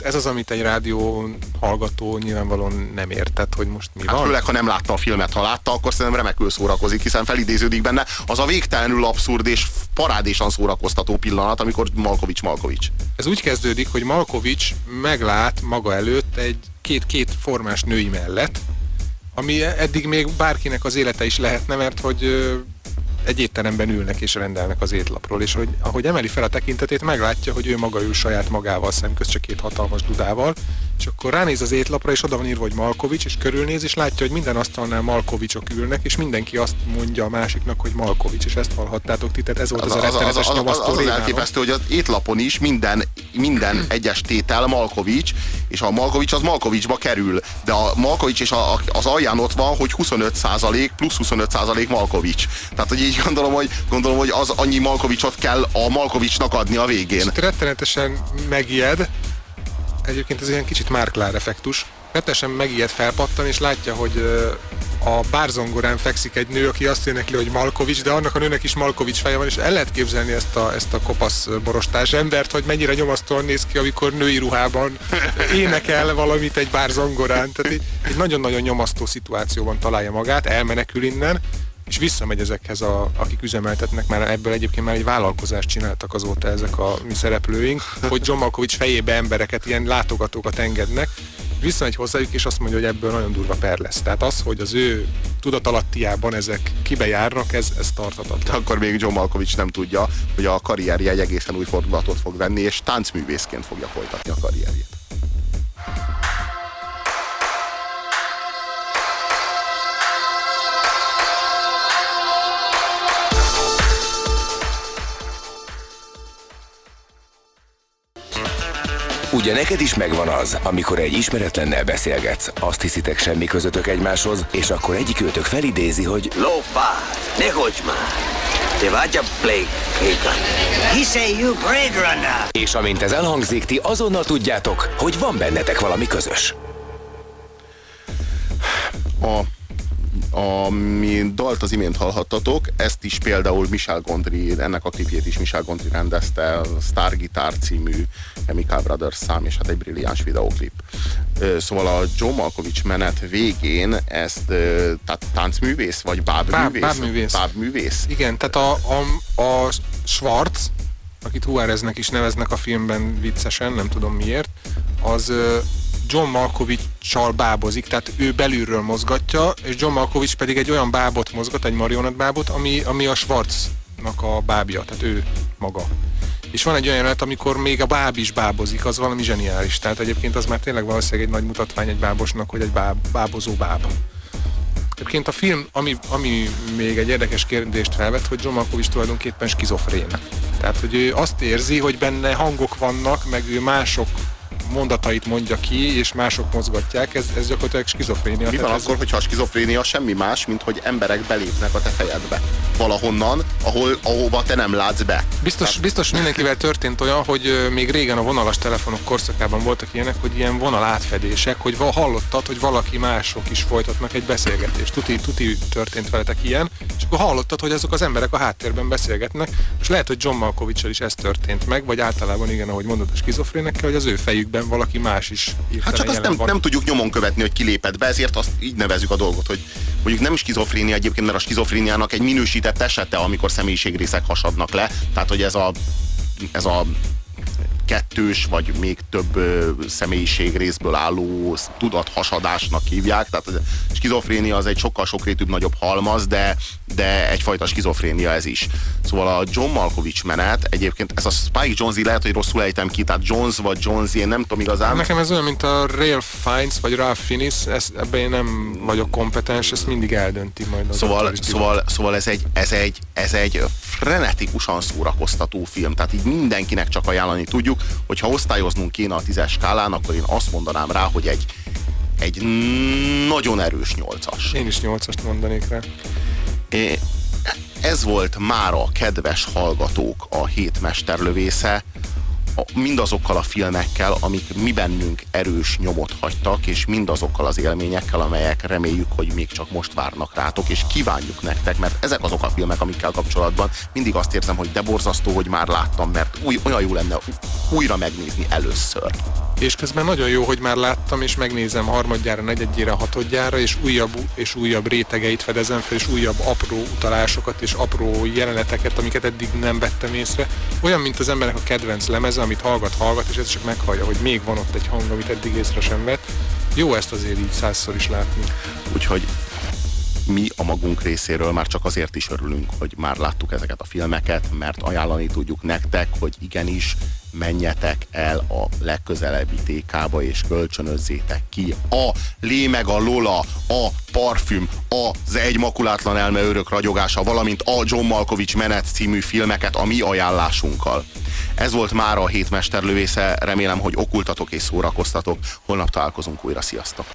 Most ez az, amit egy rádió hallgató nyilvánvalóan nem értett, hogy most mi hát van. Főleg, ha nem látta a filmet, ha látta, akkor szerintem remekül szórakozik, hiszen felidéződik benne az a végtelenül abszurd és parádésan szórakoztató pillanat, amikor Malkovics Malkovics. Ez úgy kezdődik, hogy Malkovics meglát maga előtt egy két-két formás női mellett, ami eddig még bárkinek az élete is lehetne, mert hogy egy étteremben ülnek és rendelnek az étlapról, és hogy ahogy emeli fel a tekintetét, meglátja, hogy ő maga ül saját magával szemközt, csak két hatalmas dudával, és akkor ránéz az étlapra, és oda van írva, hogy Malkovics, és körülnéz, és látja, hogy minden asztalnál Malkovicsok ülnek, és mindenki azt mondja a másiknak, hogy Malkovics, és ezt hallhattátok ti, tehát ez volt az, az, az a rettenetes az, az, az, az, az elképesztő, hogy az étlapon is minden, minden egyes tétel Malkovics, és a Malkovics az Malkovicsba kerül, de a Malkovics és a, az alján ott van, hogy 25 plusz 25 Malkovics. Tehát, hogy így gondolom, hogy, gondolom, hogy az annyi Malkovicsot kell a Malkovicsnak adni a végén. És rettenetesen megijed, egyébként ez ilyen kicsit Mark effektus, rettenetesen megijed felpattan, és látja, hogy a bárzongorán fekszik egy nő, aki azt énekli, hogy Malkovics, de annak a nőnek is Malkovics feje van, és el lehet képzelni ezt a, ezt a kopasz borostás embert, hogy mennyire nyomasztóan néz ki, amikor női ruhában énekel valamit egy bárzongorán. Tehát egy nagyon-nagyon nyomasztó szituációban találja magát, elmenekül innen, és visszamegy ezekhez, a, akik üzemeltetnek, már ebből egyébként már egy vállalkozást csináltak azóta ezek a mi szereplőink, hogy John Malkovich fejébe embereket, ilyen látogatókat engednek, visszamegy hozzájuk, és azt mondja, hogy ebből nagyon durva per lesz. Tehát az, hogy az ő tudatalattiában ezek kibe járnak, ez, ez tartatatlan. Akkor még John Malkovich nem tudja, hogy a karrierje egy egészen új fordulatot fog venni, és táncművészként fogja folytatni a karrierjét. Ugye neked is megvan az, amikor egy ismeretlennel beszélgetsz, azt hiszitek semmi közöttök egymáshoz, és akkor egyik őtök felidézi, hogy Lópá, ne hogy már! Te vagy a Blake Hagan. Hisze you Blade Runner. És amint ez elhangzik, ti azonnal tudjátok, hogy van bennetek valami közös. A ami dalt az imént hallhattatok, ezt is például Michel Gondry, ennek a klipjét is Michel Gondry rendezte, Star Guitar című Chemical Brothers szám, és hát egy brilliáns videoklip. Szóval a Joe Malkovich menet végén ezt, tehát táncművész, vagy bábművész? Báb, bábművész. Bábművész. Igen, tehát a, a, a Schwarz, akit Juáreznek is neveznek a filmben viccesen, nem tudom miért, az John Malkovich-csal bábozik, tehát ő belülről mozgatja, és John Malkovich pedig egy olyan bábot mozgat, egy bábot, ami, ami a Schwarznak a bábja, tehát ő maga. És van egy olyan jelenet, amikor még a báb is bábozik, az valami zseniális. Tehát egyébként az már tényleg valószínűleg egy nagy mutatvány egy bábosnak, hogy egy báb, bábozó báb. Egyébként a film, ami, ami még egy érdekes kérdést felvet, hogy John Malkovich tulajdonképpen skizofrén. Tehát, hogy ő azt érzi, hogy benne hangok vannak, meg ő mások mondatait mondja ki, és mások mozgatják, ez, ez gyakorlatilag skizofrénia. Mi van ez... akkor, hogyha a skizofrénia semmi más, mint hogy emberek belépnek a te fejedbe? Valahonnan, ahol, ahova te nem látsz be. Biztos, Tehát... biztos mindenkivel történt olyan, hogy még régen a vonalas telefonok korszakában voltak ilyenek, hogy ilyen vonal átfedések, hogy hallottad, hogy valaki mások is folytatnak egy beszélgetést. Tuti, tuti történt veletek ilyen, és akkor hallottad, hogy azok az emberek a háttérben beszélgetnek, és lehet, hogy John malkovich is ez történt meg, vagy általában igen, ahogy mondod a skizofrénekkel, hogy az ő fejükben ebben valaki más is Hát csak azt nem, van. nem tudjuk nyomon követni, hogy kilépett be, ezért azt így nevezük a dolgot, hogy mondjuk nem skizofrénia egyébként, mert a skizofréniának egy minősített esete, amikor személyiségrészek hasadnak le, tehát hogy ez a, ez a kettős, vagy még több ö, személyiség részből álló tudathasadásnak hívják. Tehát a skizofrénia az egy sokkal sokrétűbb nagyobb halmaz, de, de egyfajta skizofrénia ez is. Szóval a John Malkovich menet, egyébként ez a Spike Jonze lehet, hogy rosszul ejtem ki, tehát Jones vagy Jones, én nem tudom igazán. Nekem ez olyan, mint a Rail Fiennes vagy Ralph Fiennes, ebben én nem vagyok kompetens, ezt mindig eldönti majd. Az szóval, szóval, szóval ez egy, ez egy, ez egy frenetikusan szórakoztató film, tehát így mindenkinek csak ajánlani tudjuk, hogyha osztályoznunk kéne a tízes skálán, akkor én azt mondanám rá, hogy egy, egy nagyon erős nyolcas. Én is nyolcast mondanék rá. Ez volt már a kedves hallgatók a hét mesterlövésze. Mindazokkal a filmekkel, amik mi bennünk erős nyomot hagytak, és mindazokkal az élményekkel, amelyek reméljük, hogy még csak most várnak rátok, és kívánjuk nektek, mert ezek azok a filmek, amikkel kapcsolatban mindig azt érzem, hogy de borzasztó, hogy már láttam, mert új, olyan jó lenne újra megnézni először. És közben nagyon jó, hogy már láttam, és megnézem harmadjára, negyedjére, hatodjára, és újabb és újabb rétegeit fedezem fel, és újabb apró utalásokat, és apró jeleneteket, amiket eddig nem vettem észre. Olyan, mint az embernek a kedvenc lemeze, amit hallgat, hallgat, és ez csak meghallja, hogy még van ott egy hang, amit eddig észre sem vett. Jó ezt azért így százszor is látni. Úgyhogy mi a magunk részéről már csak azért is örülünk, hogy már láttuk ezeket a filmeket, mert ajánlani tudjuk nektek, hogy igenis menjetek el a legközelebbi TK-ba és kölcsönözzétek ki a Lé meg a Lola, a Parfüm, az Egy makulátlan elme örök ragyogása, valamint a John Malkovich menet című filmeket a mi ajánlásunkkal. Ez volt már a hétmesterlövésze, remélem, hogy okultatok és szórakoztatok. Holnap találkozunk újra, sziasztok!